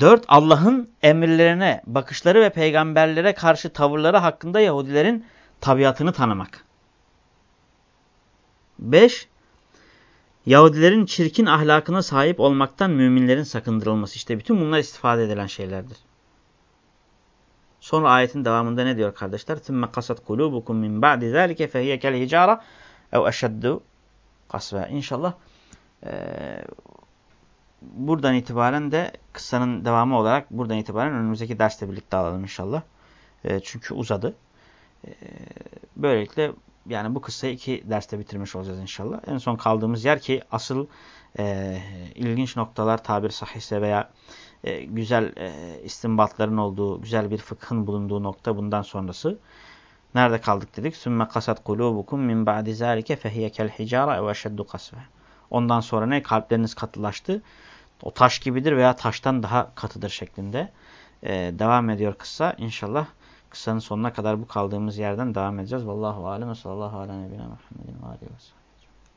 Dört, Allah'ın emirlerine, bakışları ve peygamberlere karşı tavırları hakkında Yahudilerin tabiatını tanımak. Beş, Yahudilerin çirkin ahlakına sahip olmaktan müminlerin sakındırılması. İşte bütün bunlar istifade edilen şeylerdir. Sonra ayetin devamında ne diyor kardeşler? ثُمَّ قَسَتْ قُلُوبُكُمْ مِنْ بَعْدِ ذَٰلِكَ فَهِيَ كَالْهِجَارَ اَوْ اَشَدُّ قَسْوَى İnşallah e, buradan itibaren de kıssanın devamı olarak buradan itibaren önümüzdeki derste birlikte alalım inşallah. E, çünkü uzadı. E, böylelikle yani bu kıssayı iki derste bitirmiş olacağız inşallah. En son kaldığımız yer ki asıl e, ilginç noktalar tabir sahihse veya e, güzel e, istinbatların olduğu, güzel bir fıkhın bulunduğu nokta bundan sonrası. Nerede kaldık dedik? Sümme kasat kulubukum min ba'di zalike fehiye kel hicara ve eşeddu kasve. Ondan sonra ne? Kalpleriniz katılaştı. O taş gibidir veya taştan daha katıdır şeklinde. Ee, devam ediyor kıssa. İnşallah kıssanın sonuna kadar bu kaldığımız yerden devam edeceğiz. Vallahu alem ve sallallahu aleyhi ve sellem.